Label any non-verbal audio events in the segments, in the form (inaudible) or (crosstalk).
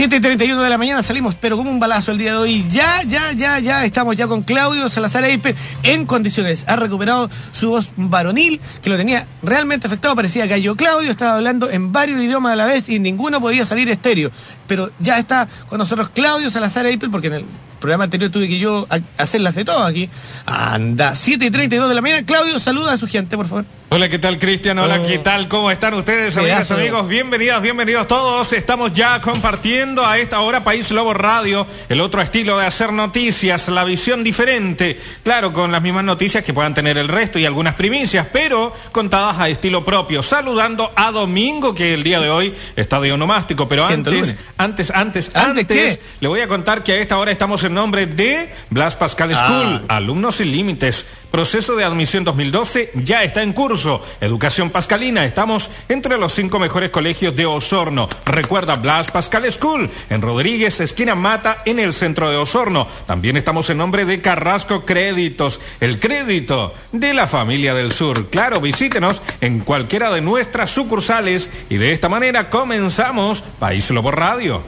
7.31 de la mañana salimos, pero como un balazo el día de hoy. Ya, ya, ya, ya estamos ya con Claudio Salazar Eiper en condiciones. Ha recuperado su voz varonil, que lo tenía realmente afectado. Parecía gallo Claudio, estaba hablando en varios idiomas a la vez y ninguno podía salir estéreo. Pero ya está con nosotros Claudio Salazar Eiper, porque en el programa anterior tuve que yo hacerlas de todo aquí. Anda, 7 y 32 de la mañana. Claudio, saluda a su gente, por favor. Hola, ¿qué tal, Cristian? Hola, ¿qué tal? ¿Cómo están ustedes, amigas, amigos? Bienvenidos, bienvenidos todos. Estamos ya compartiendo a esta hora País Lobo Radio, el otro estilo de hacer noticias, la visión diferente. Claro, con las mismas noticias que puedan tener el resto y algunas primicias, pero contadas a estilo propio. Saludando a Domingo, que el día de hoy está de onomástico, pero antes, antes, antes, antes, le voy a contar que a esta hora estamos en nombre de Blas Pascal School, ah. alumnos sin límites. Proceso de admisión 2012 ya está en curso. Educación Pascalina, estamos entre los cinco mejores colegios de Osorno. Recuerda Blas Pascal School, en Rodríguez, esquina Mata, en el centro de Osorno. También estamos en nombre de Carrasco Créditos, el crédito de la familia del sur. Claro, visítenos en cualquiera de nuestras sucursales y de esta manera comenzamos País Lobo Radio.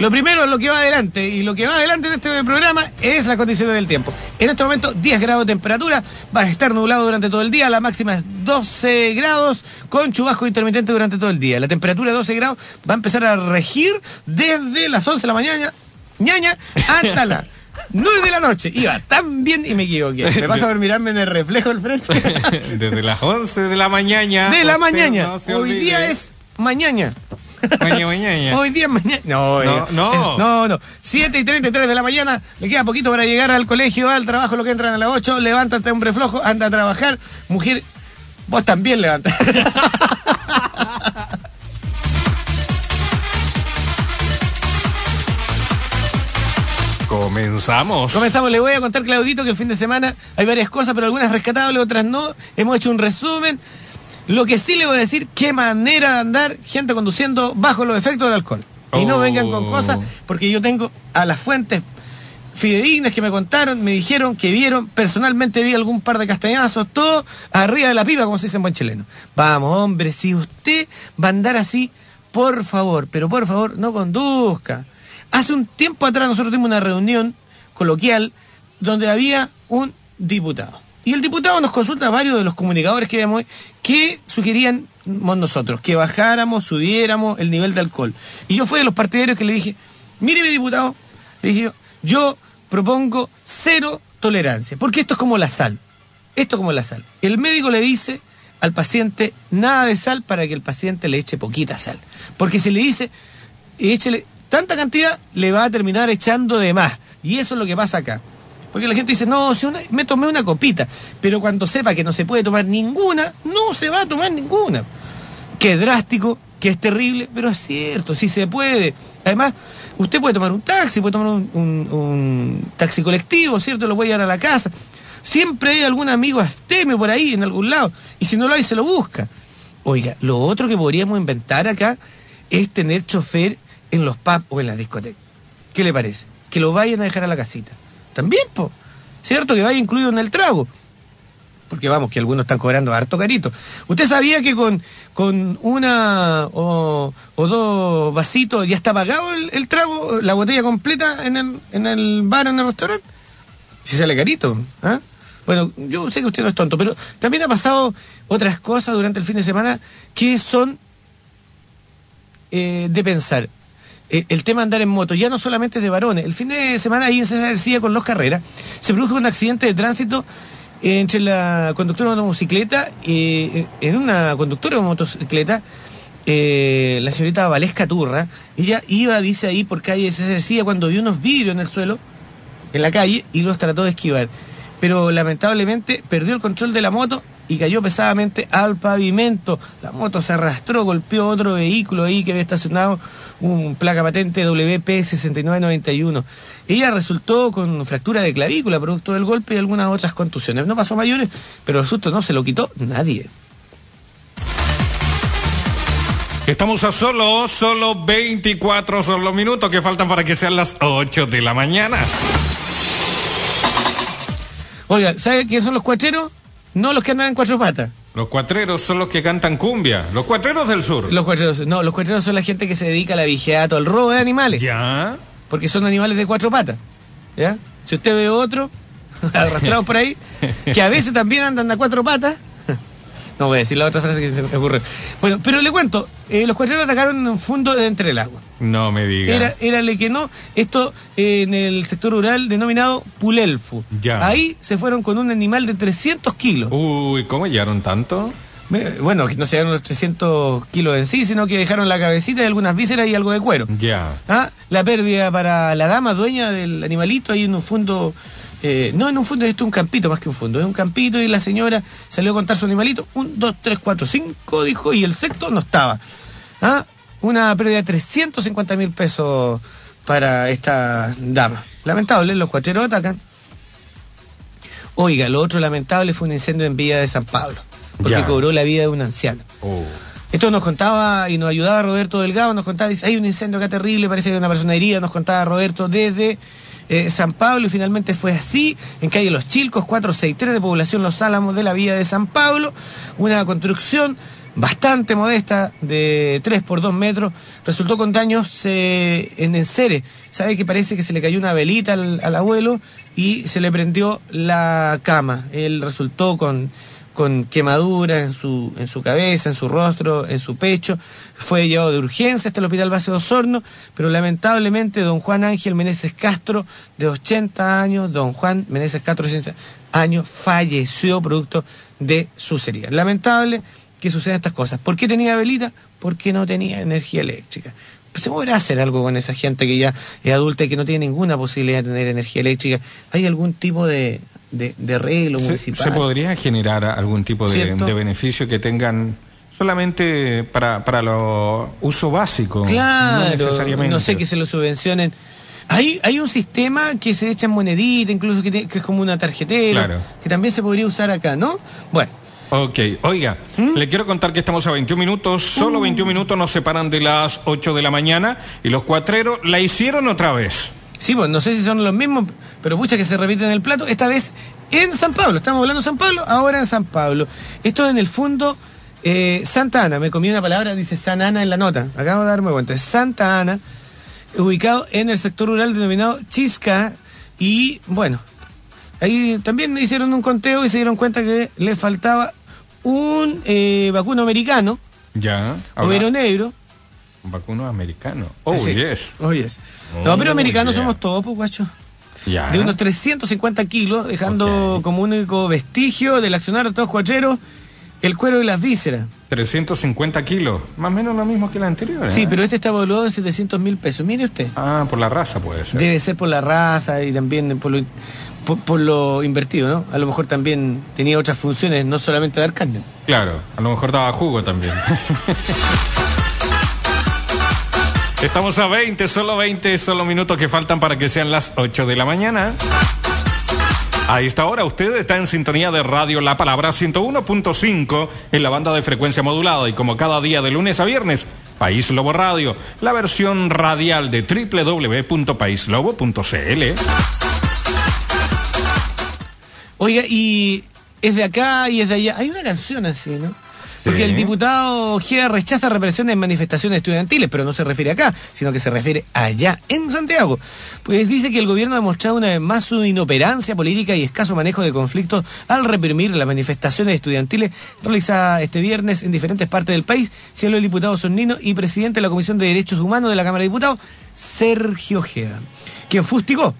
Lo primero es lo que va adelante y lo que va adelante en este programa es las condiciones del tiempo. En este momento 10 grados de temperatura, va a estar nublado durante todo el día, la máxima es 12 grados con chubasco intermitente durante todo el día. La temperatura de 12 grados va a empezar a regir desde las 11 de la mañana, ñaña, hasta las (laughs) 9 de la noche. Iba tan bien y me equivoqué. Me vas a ver mirarme en el reflejo del frente. (laughs) Desde las 11 de la mañana. De la mañana. Hoy día es mañana. Mañana, Hoy día mañana. No, no, no. No, no. 7 y 33 de la mañana. Le queda poquito para llegar al colegio, al trabajo, lo que entran a las 8. Levántate, hombre flojo, anda a trabajar. Mujer, vos también levanta. (laughs) Comenzamos. Comenzamos. Le voy a contar, Claudito, que el fin de semana hay varias cosas, pero algunas rescatables, otras no. Hemos hecho un resumen. Lo que sí le voy a decir, qué manera de andar gente conduciendo bajo los efectos del alcohol. Y no vengan con oh. cosas, porque yo tengo a las fuentes fidedignas que me contaron, me dijeron que vieron, personalmente vi algún par de castañazos, todo arriba de la pipa, como se dice en buen chileno. Vamos, hombre, si usted va a andar así, por favor, pero por favor, no conduzca. Hace un tiempo atrás nosotros tuvimos una reunión coloquial donde había un diputado. Y el diputado nos consulta a varios de los comunicadores que vemos que sugerían nosotros, que bajáramos, subiéramos el nivel de alcohol. Y yo fui de los partidarios que le dije, mire mi diputado, le dije yo, propongo cero tolerancia, porque esto es como la sal, esto es como la sal. El médico le dice al paciente nada de sal para que el paciente le eche poquita sal, porque si le dice, échele tanta cantidad, le va a terminar echando de más. Y eso es lo que pasa acá. Porque la gente dice, no, me tomé una copita, pero cuando sepa que no se puede tomar ninguna, no se va a tomar ninguna. Qué drástico, que es terrible, pero es cierto, sí se puede. Además, usted puede tomar un taxi, puede tomar un, taxi colectivo, ¿cierto? Lo puede llevar a la casa. Siempre hay algún amigo astemio por ahí, en algún lado, y si no lo hay, se lo busca. Oiga, lo otro que podríamos inventar acá es tener chofer en los pubs o en las discotecas. ¿Qué le parece? Que lo vayan a dejar a la casita. También, po. ¿Cierto? Que vaya incluido en el trago. Porque vamos, que algunos están cobrando harto carito. ¿Usted sabía que con, con una o, dos vasitos ya está pagado el, trago, la botella completa en el, en el bar, en el restaurante? Si sale carito. ¿ah? Bueno, yo sé que usted no es tonto, pero también ha pasado otras cosas durante el fin de semana que son eh, de pensar. Eh, el tema de andar en moto, ya no solamente de varones. El fin de semana ahí en César García con los carreras, se produjo un accidente de tránsito entre la conductora de una motocicleta, eh, en una conductora de motocicleta, eh, la señorita Valesca Turra, ella iba, dice ahí, por calle César García cuando vio unos vidrios en el suelo, en la calle, y los trató de esquivar. Pero lamentablemente perdió el control de la moto y cayó pesadamente al pavimento. La moto se arrastró, golpeó otro vehículo ahí que había estacionado un placa patente WP6991. Ella resultó con fractura de clavícula producto del golpe y algunas otras contusiones. No pasó mayores, pero el susto no se lo quitó nadie. Estamos a solo, solo 24 solo minutos que faltan para que sean las 8 de la mañana. Oiga, ¿sabe quiénes son los cuacheros? No los que andan en cuatro patas. Los cuatreros son los que cantan cumbia. Los cuatreros del sur. Los cuatreros, no, los cuatreros son la gente que se dedica a la vigiato, al robo de animales. Ya. Porque son animales de cuatro patas. ¿Ya? Si usted ve otro, (laughs) arrastrados por ahí, que a veces también andan a cuatro patas. (laughs) No voy a decir la otra frase que se me ocurre. Bueno, pero le cuento, eh, los cuatreros atacaron en un fondo de entre el agua. No me diga. Era, era le que no, esto eh, en el sector rural denominado Pulelfu. Ya. Ahí se fueron con un animal de 300 kilos. Uy, ¿cómo llegaron tanto? Bueno, no se llevaron los 300 kilos en sí, sino que dejaron la cabecita y algunas vísceras y algo de cuero. Ya. Ah, la pérdida para la dama dueña del animalito ahí en un fondo, eh, no en un fondo, esto es un campito más que un fondo, es un campito y la señora salió a contar su animalito, un, dos, tres, cuatro, cinco, dijo, y el sexto no estaba. Ah, una pérdida de 350 mil pesos para esta dama. Lamentable, los cuacheros atacan. Oiga, lo otro lamentable fue un incendio en Villa de San Pablo, porque Ya. cobró la vida de un anciano. Oh. Esto nos contaba y nos ayudaba Roberto Delgado, nos contaba, dice, hay un incendio acá terrible, parece que hay una persona herida, nos contaba Roberto desde eh, San Pablo y finalmente fue así, en calle Los Chilcos, 463 de población Los Álamos de la vía de San Pablo, una construcción bastante modesta de 3 por 2 metros, resultó con daños eh, en enseres. Sabe que parece que se le cayó una velita al, al abuelo y se le prendió la cama. Él resultó con con quemaduras en su, en su cabeza, en su rostro, en su pecho. Fue llevado de urgencia hasta el Hospital Base de Osorno, pero lamentablemente don Juan Ángel Meneses Castro, de 80 años, don Juan Meneses Castro, de 80 años, falleció producto de sus heridas. Lamentable que sucedan estas cosas. ¿Por qué tenía velita? Porque no tenía energía eléctrica. Pues se podrá hacer algo con esa gente que ya es adulta y que no tiene ninguna posibilidad de tener energía eléctrica. ¿Hay algún tipo de, de, de arreglo ¿Se, municipal? se podría generar algún tipo de, beneficio que tengan solamente para, para lo uso básico? Claro, no necesariamente. no sé que se lo subvencionen. Hay, hay un sistema que se echa en monedita, incluso que, tiene- que es como una tarjetera, Claro. que también se podría usar acá, ¿no? Bueno, Ok, oiga, ¿Mm? le quiero contar que estamos a 21 minutos, solo 21 minutos nos separan de las 8 de la mañana y los cuatreros la hicieron otra vez. sí, pues no sé si son los mismos, pero pucha que se repiten el plato, esta vez en San Pablo, estamos hablando de San Pablo, ahora en San Pablo. Esto en el fondo eh, Santa Ana, me comí una palabra, dice San Ana en la nota, acabo de darme cuenta, es Santa Ana, ubicado en el sector rural denominado Chisca, y bueno, ahí también hicieron un conteo y se dieron cuenta que le faltaba un eh, vacuno americano, Ya, overo ahora, negro. vacuno americano. Oh, Sí. yes. Oh, yes. No, pero Oh, americanos yeah. somos todos, pues, guacho. Ya. De unos 350 kilos, dejando como único vestigio del accionar de todos cuacheros el cuero y las vísceras. 350 kilos, más o menos lo mismo que la anterior. ¿eh? Sí, pero este está evaluado en 700 mil pesos. Mire usted. Ah, por la raza puede ser. Debe ser por la raza y también por lo, por, por lo invertido, ¿no? A lo mejor también tenía otras funciones, no solamente dar carne. Claro, a lo mejor daba jugo también. (laughs) Estamos a 20, solo 20, solo minutos que faltan para que sean las 8 de la mañana. A esta hora usted está en sintonía de Radio La Palabra 101.5 en la banda de frecuencia modulada y como cada día de lunes a viernes, País Lobo Radio, la versión radial de www.paislobo.cl. Oiga, y es de acá y es de allá. Hay una canción así, ¿no? Porque Sí. el diputado Ojeda rechaza represión en manifestaciones estudiantiles, pero no se refiere acá, sino que se refiere allá, en Santiago. Pues dice que el gobierno ha demostrado una vez más su inoperancia política y escaso manejo de conflictos al reprimir las manifestaciones estudiantiles realizadas este viernes en diferentes partes del país, señaló el diputado Sonnino y presidente de la Comisión de Derechos Humanos de la Cámara de Diputados, Sergio Ojeda, quien fustigó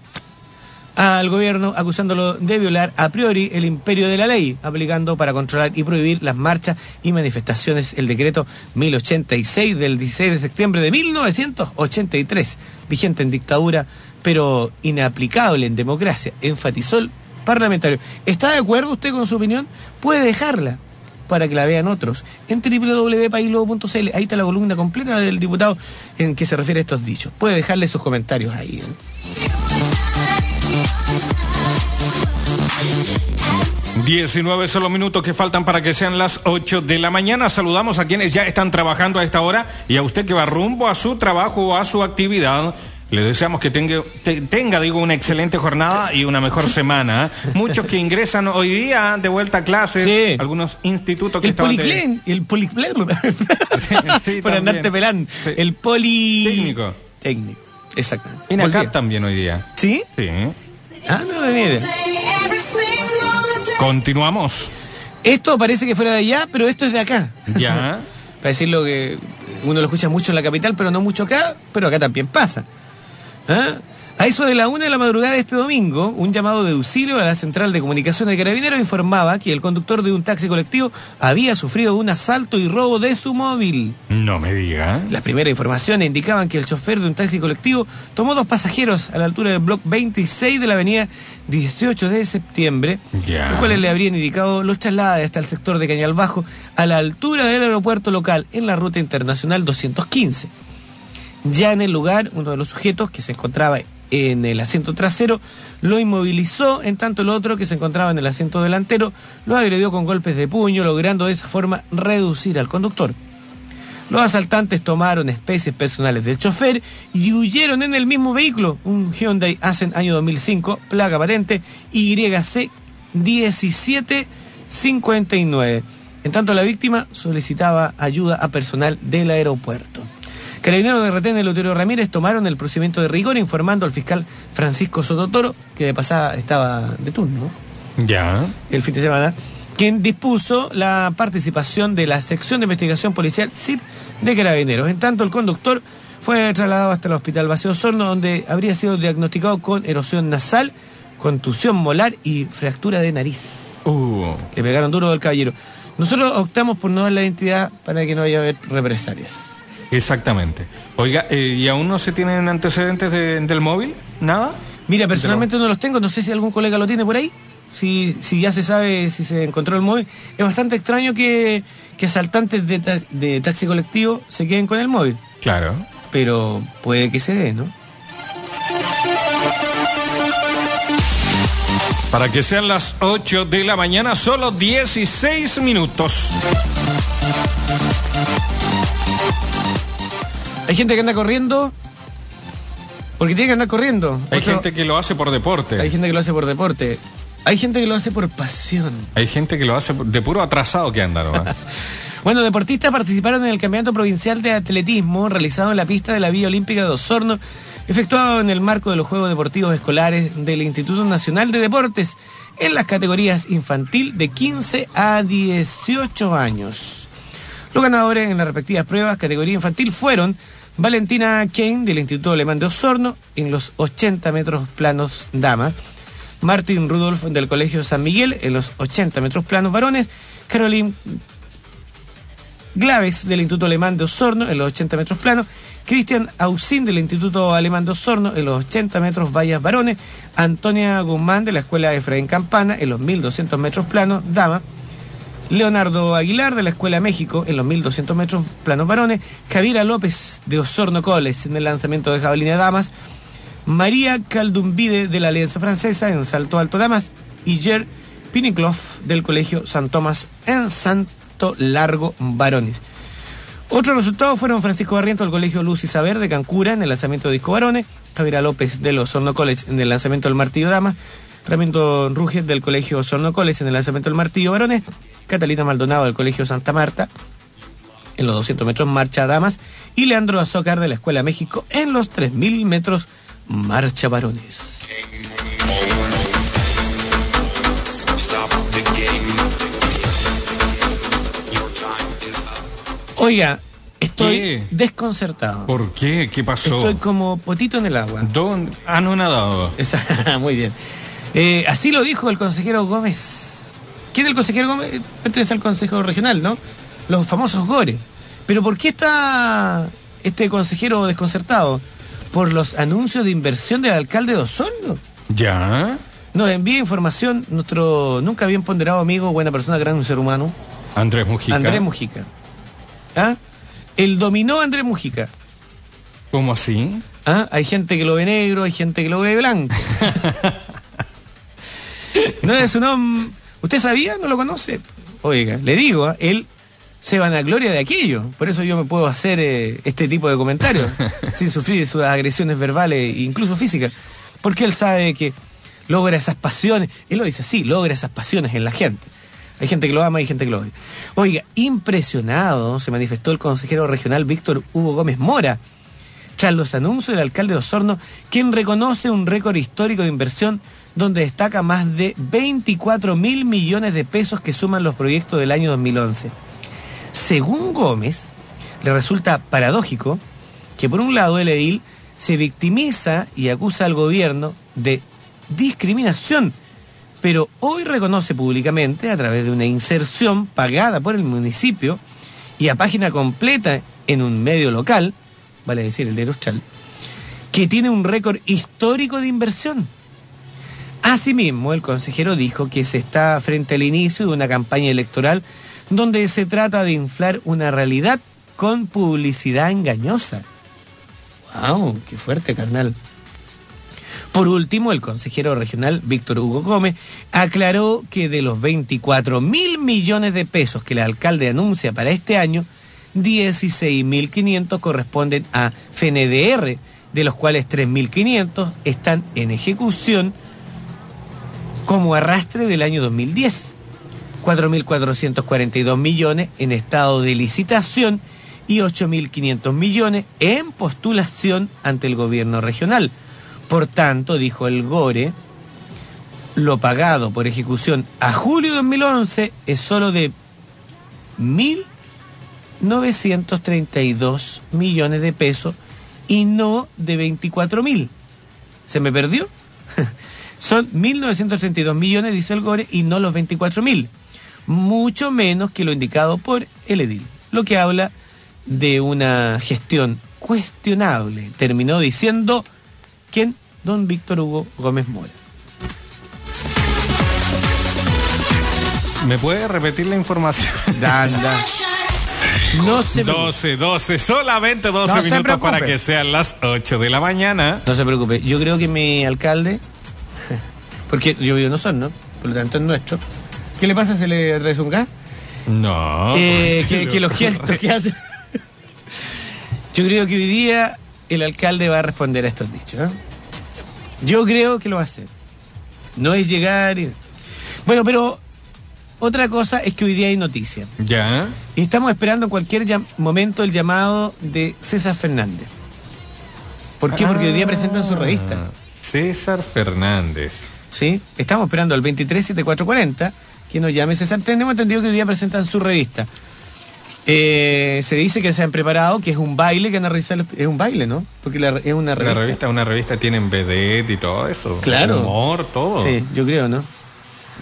al gobierno acusándolo de violar a priori el imperio de la ley, aplicando para controlar y prohibir las marchas y manifestaciones el decreto 1086 del 16 de septiembre de 1983, vigente en dictadura, pero inaplicable en democracia, enfatizó el parlamentario. ¿Está de acuerdo usted con su opinión? Puede dejarla para que la vean otros en www.paislobo.cl. Ahí está la columna completa del diputado en que se refiere a estos dichos. Puede dejarle sus comentarios ahí. ¿eh? 19 son los minutos que faltan para que sean las 8 de la mañana. Saludamos a quienes ya están trabajando a esta hora y a usted que va rumbo a su trabajo o a su actividad. Le deseamos que tenga, tenga, digo, una excelente jornada y una mejor (laughs) semana. ¿eh? Muchos que ingresan hoy día de vuelta a clases, algunos institutos que el policlen, el policlen, (laughs) sí, (laughs) por andarte pelando, el politécnico. Técnico, exacto. En acá también hoy día. ¿Sí? Sí. Ah, no, Continuamos. Esto parece que fuera de allá, pero esto es de acá. Ya. (laughs) Para decirlo que uno lo escucha mucho en la capital, pero no mucho acá, pero acá también pasa. ¿Ah? A eso de la una de la madrugada de este domingo, un llamado de auxilio a la central de comunicación de Carabineros informaba que el conductor de un taxi colectivo había sufrido un asalto y robo de su móvil. No me diga. Las primeras informaciones indicaban que el chofer de un taxi colectivo tomó dos pasajeros a la altura del bloque 26 de la avenida 18 de septiembre, los cuales le habrían indicado los traslados hasta el sector de Cañal Bajo a la altura del aeropuerto local en la ruta internacional 215. Ya en el lugar, uno de los sujetos que se encontraba en el asiento trasero lo inmovilizó, en tanto el otro que se encontraba en el asiento delantero lo agredió con golpes de puño, logrando de esa forma reducir al conductor. Los asaltantes tomaron especies personales del chofer y huyeron en el mismo vehículo, un Hyundai Accent año 2005, placa patente YC 1759. En tanto la víctima solicitaba ayuda a personal del aeropuerto. Carabineros de retén de Lutero Ramírez tomaron el procedimiento de rigor informando al fiscal Francisco Sototoro, que de pasada estaba de turno. Ya. El fin de semana quien dispuso la participación de la sección de investigación policial CIP de Carabineros. En tanto, el conductor fue trasladado hasta el hospital Vacío Sorno, donde habría sido diagnosticado con erosión nasal, contusión molar y fractura de nariz. Uh. Le pegaron duro al caballero. Nosotros optamos por no dar la identidad para que no haya represalias. Exactamente. Oiga, eh, ¿y aún no se tienen antecedentes del móvil? ¿Nada? Mira, personalmente no los tengo, no sé si algún colega lo tiene por ahí. Si, si ya se sabe si se encontró el móvil. Es bastante extraño que, que asaltantes de, de taxi colectivo se queden con el móvil. Claro. Pero puede que se dé, ¿no? Para que sean las 8 de la mañana, solo 16 minutos. Hay gente que anda corriendo porque tiene que andar corriendo. Hay gente que lo hace por deporte. Hay gente que lo hace por deporte. Hay gente que lo hace por pasión. Hay gente que lo hace de puro atrasado que anda, ¿no? (laughs) bueno, deportistas participaron en el Campeonato Provincial de Atletismo realizado en la pista de la Vía Olímpica de Osorno, efectuado en el marco de los Juegos Deportivos Escolares del Instituto Nacional de Deportes en las categorías infantil de 15 a 18 años. Los ganadores en las respectivas pruebas categoría infantil fueron Valentina Kane del Instituto Alemán de Osorno en los 80 metros planos dama. Martin Rudolf del Colegio San Miguel en los 80 metros planos varones. Caroline Glaves del Instituto Alemán de Osorno en los 80 metros planos. Cristian Ausin del Instituto Alemán de Osorno en los 80 metros vallas varones. Antonia Guzmán de la Escuela Efraín Campana en los 1200 metros planos dama. Leonardo Aguilar de la Escuela México en los 1200 metros planos varones, Javiera López de Osorno Coles en el lanzamiento de jabalina damas, María Caldumbide de la Alianza Francesa en salto alto damas y Jer Pinicloff del Colegio San Tomás en salto largo varones. Otros resultados fueron Francisco Barriento del Colegio Luz y Saber de Cancura en el lanzamiento de disco varones, Javiera López de los Osorno College en el lanzamiento del martillo damas, Ramiro Ruges del Colegio Osorno College en el lanzamiento del martillo varones, Catalina Maldonado del Colegio Santa Marta en los 200 metros marcha damas y Leandro Azócar de la Escuela México en los 3000 metros marcha varones. Oiga, estoy desconcertado. ¿Por qué? ¿Qué pasó? Estoy como potito en el agua. ¿Dónde? Ah, no nadado. (laughs) Muy bien. Eh, así lo dijo el consejero Gómez ¿Quién es el consejero Gómez? Pertenece al Consejo Regional, ¿no? Los famosos GORE. Pero ¿por qué está este consejero desconcertado? Por los anuncios de inversión del alcalde de Osorno. Ya. Nos envía información nuestro nunca bien ponderado amigo, buena persona, gran ser humano. Andrés Mujica. Andrés Mujica. ¿Ah? El dominó Andrés Mujica. ¿Cómo así? ¿Ah? Hay gente que lo ve negro, hay gente que lo ve blanco. (laughs) no es un hombre ¿Usted sabía? ¿No lo conoce? Oiga, le digo, ¿ah? él se van a gloria de aquello. Por eso yo me puedo hacer eh, este tipo de comentarios (laughs) sin sufrir sus agresiones verbales e incluso físicas. Porque él sabe que logra esas pasiones. Él lo dice así, logra esas pasiones en la gente. Hay gente que lo ama y gente que lo odia. Oiga, impresionado se manifestó el consejero regional Víctor Hugo Gómez Mora tras los anuncios del alcalde de Osorno, quien reconoce un récord histórico de inversión donde destaca más de 24 mil millones de pesos que suman los proyectos del año 2011. Según Gómez, le resulta paradójico que por un lado el edil se victimiza y acusa al gobierno de discriminación, pero hoy reconoce públicamente a través de una inserción pagada por el municipio y a página completa en un medio local, vale decir el de Austral, que tiene un récord histórico de inversión. Asimismo, el consejero dijo que se está frente al inicio de una campaña electoral donde se trata de inflar una realidad con publicidad engañosa. ¡Wow! ¡Qué fuerte, carnal! Por último, el consejero regional Víctor Hugo Gómez aclaró que de los 24 mil millones de pesos que el alcalde anuncia para este año, 16.500 corresponden a FNDR, de los cuales 3.500 están en ejecución como arrastre del año 2010. 4.442 millones en estado de licitación y 8.500 millones en postulación ante el gobierno regional. Por tanto, dijo el GORE, lo pagado por ejecución a julio de 2011 es solo de 1.932 millones de pesos y no de 24.000. ¿Se me perdió? Son 1.932 millones, dice el GORE, y no los 24.000 mucho menos que lo indicado por el edil, lo que habla de una gestión cuestionable. Terminó diciendo quién, don Víctor Hugo Gómez Mora. ¿Me puede repetir la información? (laughs) Danda. No se 12, 12, solamente 12 minutos para que sean las 8 de la mañana. No se preocupe, yo creo que mi alcalde, porque yo vivo en Osorno, por lo tanto es nuestro, ¿Qué le pasa? ¿Se le trae un gas? No. Eh, que, los gestos (laughs) que hace. Yo creo que hoy día el alcalde va a responder a estos dichos. ¿eh? Yo creo que lo va a hacer. No es llegar y... Bueno, pero otra cosa es que hoy día hay noticia. Ya. Y estamos esperando en cualquier momento el llamado de César Fernández. ¿Por qué? Porque hoy día presentan su revista. Ah, César Fernández. Sí, estamos esperando al 237440 que nos llame César. Tenemos entendido que hoy día presentan su revista. Eh, se dice que se han preparado, que es un baile que van a realizar. Es un baile, ¿no? Porque es una revista. La revista, una revista tienen vedette y todo eso. Claro. Humor, todo. Sí, yo creo, ¿no?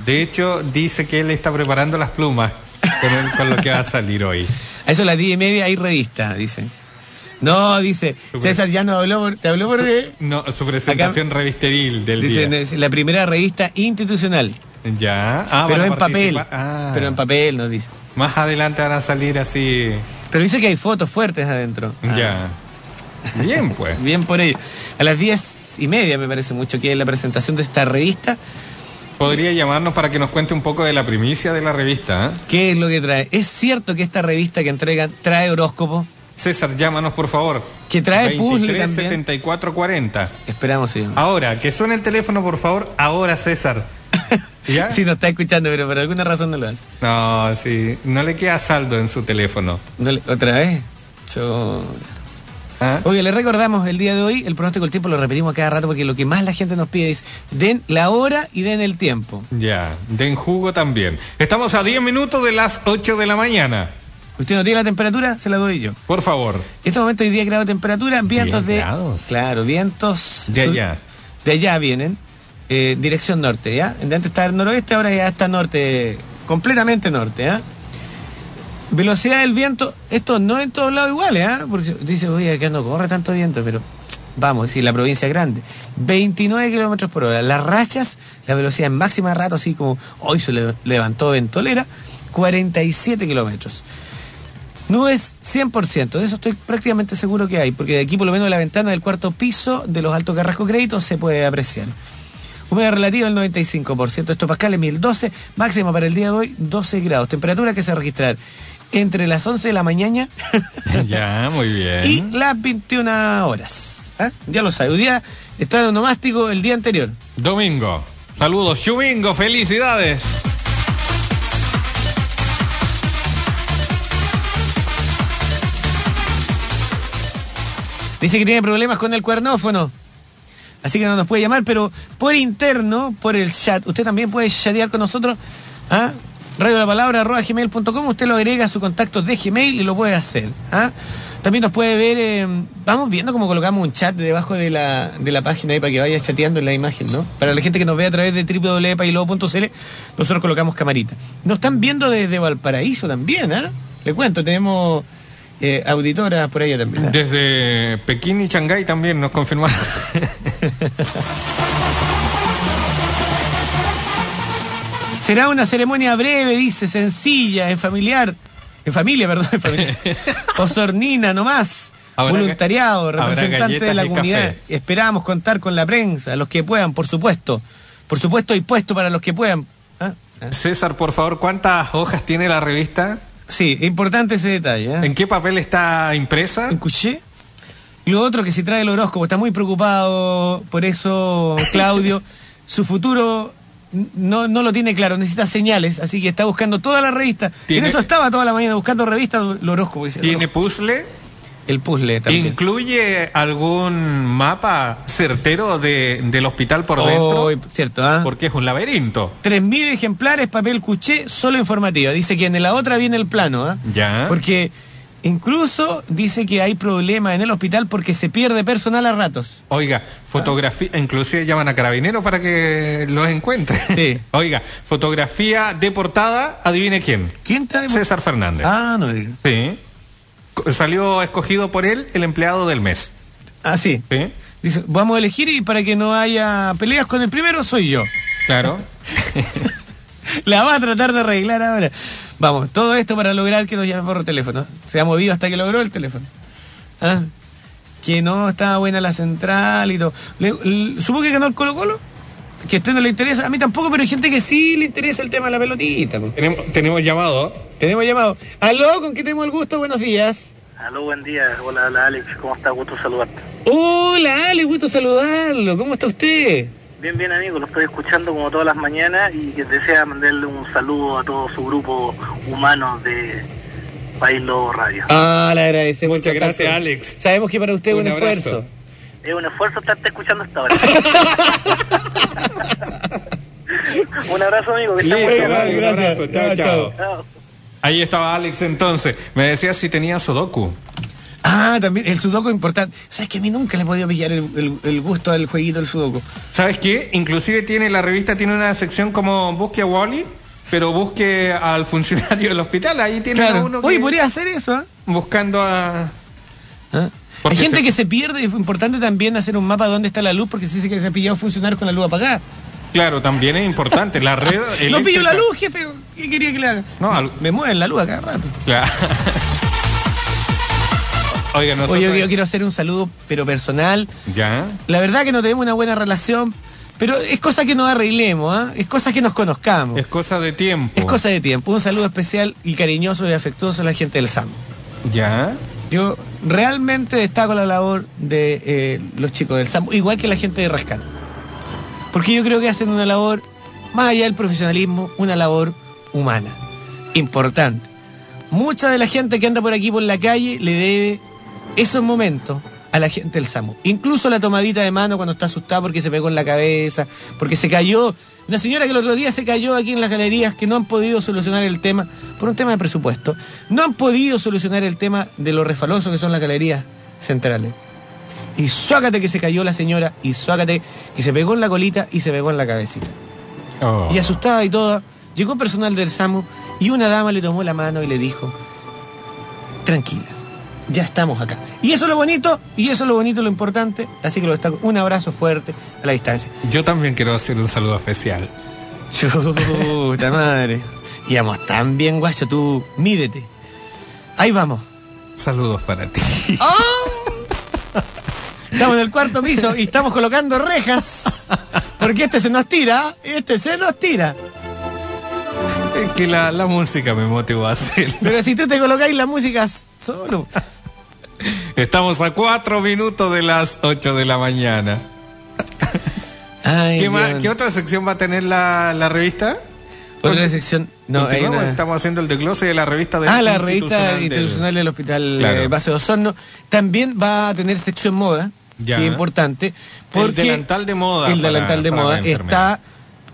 De hecho, dice que él está preparando las plumas con, lo que va a salir hoy. A eso a las diez y media hay revista, dice. No, dice, César ya no habló, te habló por... No, su presentación revisteril del dice, día. la primera revista institucional. Ya. Ah, pero en papel. Ah. Pero en papel, nos dice. Más adelante van a salir así. Pero dice que hay fotos fuertes adentro. Ya. Bien, pues. (laughs) Bien por ello. A las diez y media me parece mucho que es la presentación de esta revista. Podría llamarnos para que nos cuente un poco de la primicia de la revista. ¿eh? ¿Qué es lo que trae? ¿Es cierto que esta revista que entregan trae horóscopo? César, llámanos por favor. Que trae puzzle también. 7440. Esperamos, sí. Ahora, que suene el teléfono, por favor. Ahora, César. (laughs) ¿Ya? Sí, nos está escuchando, pero por alguna razón no lo hace. No, sí. No le queda saldo en su teléfono. ¿Otra vez? Yo... ¿Ah? Oye, le recordamos el día de hoy, el pronóstico del tiempo lo repetimos cada rato porque lo que más la gente nos pide es den la hora y den el tiempo. Ya, den jugo también. Estamos a 10 minutos de las 8 de la mañana. ¿Usted no tiene la temperatura? Se la doy yo. Por favor. En este momento hay 10 grados de temperatura, vientos de... Grados. Claro, vientos... De allá. De allá vienen. Eh, dirección norte, ¿ya? Antes estaba el noroeste, ahora ya está norte, completamente norte, ¿ya? Velocidad del viento, esto no en todos lados iguales, ¿ah? Porque dice, oye, que no corre tanto viento, pero vamos, si la provincia es grande. 29 kilómetros por hora. Las rachas, la velocidad en máxima rato, así como hoy se levantó Ventolera, 47 kilómetros. No es 100%, de eso estoy prácticamente seguro que hay, porque de aquí por lo menos la ventana del cuarto piso de los Altos Carrasco Créditos se puede apreciar. Humedad relativa del 95%. Esto Pascal es 1012. Máxima para el día de hoy 12 grados. Temperatura que se registrar entre las 11 de la mañana (laughs) ya, muy bien. y las 21 horas. ¿ah? Ya lo sabe. Hoy día está en onomástico el día anterior. Domingo. Saludos, Chumingo, felicidades. Dice que tiene problemas con el cuernófono. Así que no nos puede llamar, pero por interno, por el chat, usted también puede chatear con nosotros a radio la palabra arroba gmail.com. Usted lo agrega a su contacto de Gmail y lo puede hacer. ¿ah? También nos puede ver, eh, vamos viendo cómo colocamos un chat debajo de la, de la página ahí para que vaya chateando en la imagen, ¿no? Para la gente que nos ve a través de www.pailobo.cl, nosotros colocamos camarita. Nos están viendo desde Valparaíso también, ¿ah? Le cuento, tenemos eh, auditoras por allá también. Desde Pekín y Shanghái también nos confirmaron. (laughs) Será una ceremonia breve, dice, sencilla, en familiar. En familia, perdón, en familia. (laughs) Osornina nomás. Habrá Voluntariado, representante de la comunidad. café. Esperamos contar con la prensa, los que puedan, por supuesto. Por supuesto, y puesto para los que puedan. ¿Ah? ¿Ah? César, por favor, ¿cuántas hojas tiene la revista? Sí, importante ese detalle. ¿eh? ¿En qué papel está impresa? en Cuché. Y lo otro que si trae el horóscopo, está muy preocupado por eso (laughs) Claudio. Su futuro no, no lo tiene claro, necesita señales, así que está buscando toda la revista. En eso estaba toda la mañana buscando revistas, el horóscopo. ¿Tiene puzzle? El puzzle también. ¿Incluye algún mapa certero de, del hospital por Oh, dentro? cierto, ¿ah? Porque es un laberinto. 3.000 ejemplares, papel cuché, solo informativa. Dice que en la otra viene el plano, ¿ah? Ya. Porque incluso dice que hay problemas en el hospital porque se pierde personal a ratos. Oiga, fotografía, inclusive llaman a carabineros para que los encuentre. Sí. (laughs) Oiga, fotografía de portada, adivine quién. ¿Quién está de- César Fernández. Ah, no diga. Sí. Salió escogido por él el empleado del mes. Ah, sí. Sí. Dice, vamos a elegir y para que no haya peleas con el primero soy yo. Claro. (laughs) La va a tratar de arreglar ahora. Vamos, todo esto para lograr que nos llame por teléfono. Se ha movido hasta que logró el teléfono. Ah, Que no estaba buena la central y todo. Le- que ganó el Colo Colo. Que a usted no le interesa. A mí tampoco, pero hay gente que sí le interesa el tema de la pelotita. tenemos, tenemos llamado. Tenemos llamado. Aló, ¿con qué tenemos el gusto? Buenos días. Aló, buen día. Hola, hola Alex. ¿Cómo está? Gusto saludarte. Hola, Ale, gusto saludarlo. ¿Cómo está usted? Bien, bien, amigo. Lo estoy escuchando como todas las mañanas y que desea mandarle un saludo a todo su grupo humano de País Lobo Radio. Ah, le agradecemos. Muchas gracias, Alex. Sabemos que para usted es Un un abrazo. esfuerzo. Es un esfuerzo estarte escuchando hasta ahora. (laughs) un abrazo, amigo. Que Listo, un gracias. abrazo, chao, Chao. Ahí estaba Alex entonces. Me decía si tenía Sudoku. Ah, también el sudoku importante. ¿Sabes que a mí nunca le he podido pillar el, el- el gusto al jueguito del sudoku? ¿Sabes qué? Inclusive tiene la revista tiene una sección como busque a Wally, pero busque al funcionario del hospital. Ahí tiene Claro. uno que- Oye, podría hacer eso, ¿ah? buscando a ¿Ah? Hay gente se- que se pierde, es importante también hacer un mapa de dónde está la luz, porque se dice que se ha pillado funcionar con la luz apagada. Claro, también es importante. La red. (laughs) No pillo la luz, jefe. ¿Qué quería que le haga? No, al- Me mueven la luz a cada rato. Claro. (laughs) Oiga, nosotros. Oye, yo, yo quiero hacer un saludo, pero personal. Ya. La verdad que no tenemos una buena relación, pero es cosa que nos arreglemos, ¿ah? Es cosa que nos conozcamos. Es cosa de tiempo. Es cosa de tiempo. Un saludo especial y cariñoso y afectuoso a la gente del SAM. Ya. Yo realmente destaco la labor de eh, los chicos del SAM, igual que la gente de Rascat. Porque yo creo que hacen una labor, más allá del profesionalismo, una labor humana, importante. Mucha de la gente que anda por aquí por la calle le debe esos momentos a la gente del SAMU. Incluso la tomadita de mano cuando está asustada porque se pegó en la cabeza, porque se cayó. Una señora que el otro día se cayó aquí en las galerías que no han podido solucionar el tema, por un tema de presupuesto, no han podido solucionar el tema de lo refaloso que son las galerías centrales. Y suácate que se cayó la señora, y suácate que se pegó en la colita y se pegó en la cabecita. Oh. Y asustada y toda, llegó personal del SAMU y una dama le tomó la mano y le dijo, tranquila, ya estamos acá. Y eso es lo bonito, y eso es lo bonito, lo importante, así que lo destaco. Un abrazo fuerte a la distancia. Yo también quiero hacer un saludo especial. Chuta madre. Íbamos tan bien, guacho, tú mídete. Ahí vamos. Saludos para ti. Estamos en el cuarto piso y estamos colocando rejas. Porque este se nos tira, este se nos tira. Es que la, la música me motivó a hacer. Pero si tú te colocáis la música solo. (laughs) Estamos a cuatro minutos de las ocho de la mañana. Ay, ¿Qué, más- Dios. qué otra sección va a tener la, la revista? Otra sección. No, hay una- Estamos haciendo el desglose de la revista de Ah, la revista institucional del Hospital Claro. eh, Base de Osorno también va a tener sección moda, Ya. que es importante. Porque delantal de moda El delantal de moda está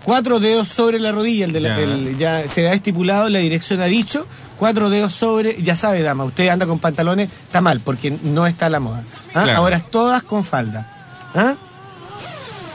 cuatro dedos sobre la rodilla. El de la- Ya. el- ya se ha estipulado, la dirección ha dicho, cuatro dedos sobre. Ya sabe, dama, usted anda con pantalones, está mal, porque no está la moda. ¿ah? Claro. Ahora todas con falda. ¿ah?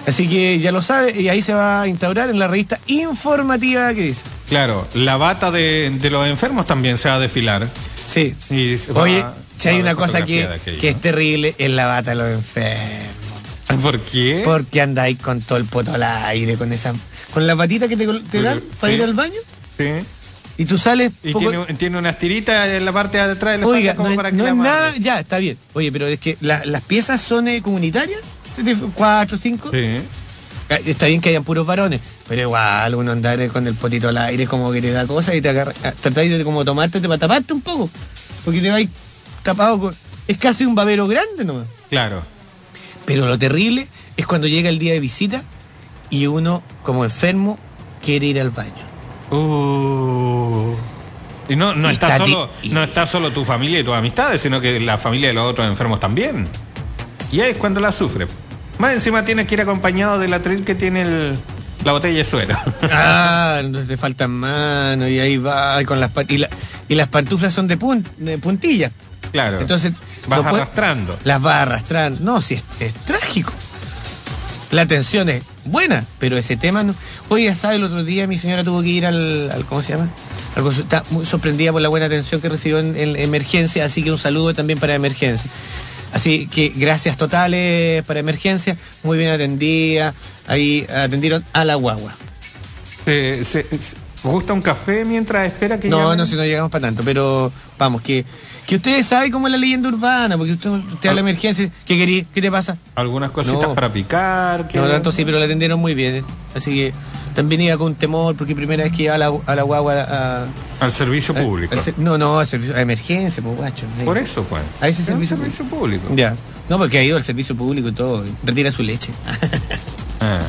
Así que ya lo sabe, y ahí se va a instaurar en la revista informativa que dice. Claro, la bata de, de los enfermos también se va a desfilar. Sí. Y se va- Oye, si hay una cosa que, aquello. que es terrible, es la bata de los enfermos. ¿Por qué? Porque andáis con todo el poto al aire, con esa, con la patita que te, dan para ir al baño, Sí. Y tú sales. Y poco- tiene, tiene unas tiritas en la parte de atrás de la Oiga, como no, es- para que no es nada, ya, está bien. Oye, pero es que la- las piezas son eh, comunitarias, cuatro, cinco. Sí. Está bien que hayan puros varones, pero igual uno andar con el potito al aire como que te da cosas y te agarra, ah, tratáis de como tomarte para taparte un poco, porque te vais tapado con... Es casi un babero grande nomás. Claro. Pero lo terrible es cuando llega el día de visita y uno, como enfermo, quiere ir al baño. Uh. Y no, no Y está, está solo, y- no está solo tu familia y tus amistades, sino que la familia de los otros enfermos también. Y ahí es cuando la sufre. Más encima tienes que ir acompañado del atril que tiene el- la botella de suero. (laughs) Ah, entonces te faltan manos y ahí va con las y, la- y las pantuflas son de, pun- de puntilla. claro. Entonces vas no puede- arrastrando. Las va arrastrando. No, si es, es trágico. La atención es buena, pero ese tema no. Oye, ¿sabe? El otro día mi señora tuvo que ir al, al- ¿cómo se llama? Al consul- Está muy sorprendida por la buena atención que recibió en, en emergencia, así que un saludo también para emergencia. Así que gracias totales para emergencia, muy bien atendida. Ahí atendieron a la guagua. Eh, se- se- ¿Gusta un café mientras espera que No, llamen? no, si no llegamos para tanto, pero vamos, que, que ustedes saben cómo es la leyenda urbana, porque usted, usted a la emergencia, ¿qué querí? ¿Qué te pasa? Algunas cositas No. para picar. que- No tanto sí, pero la atendieron muy bien. ¿eh? Así que también iba con temor, porque primera vez que iba a la, a la guagua a... Al servicio a- público. al no, no, al servicio, a emergencia, pues guacho. Por eso, pues. A ese servicio, servicio público. Ya. No, porque ha ido al servicio público y todo. Retira su leche. Ah.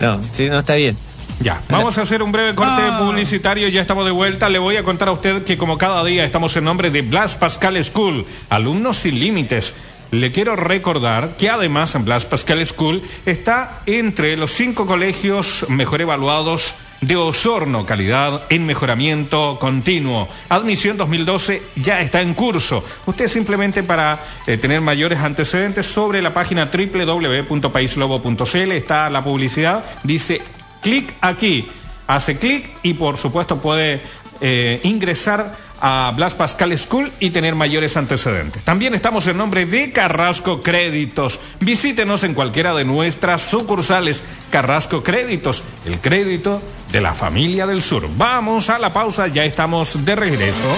(laughs) no, sí, no está bien. Ya, vamos a hacer un breve corte Ah. publicitario, ya estamos de vuelta. Le voy a contar a usted que como cada día estamos en nombre de Blas Pascal School, alumnos sin límites. Le quiero recordar que además en Blas Pascal School está entre los cinco colegios mejor evaluados de Osorno, calidad en mejoramiento continuo. Admisión 2012 ya está en curso. Usted simplemente para eh, tener mayores antecedentes sobre la página www.paislobo.cl está la publicidad, dice clic aquí, hace clic y por supuesto puede eh, ingresar a Blas Pascal School y tener mayores antecedentes. También estamos en nombre de Carrasco Créditos. Visítenos en cualquiera de nuestras sucursales. Carrasco Créditos, el crédito de la familia del sur. Vamos a la pausa, ya estamos de regreso.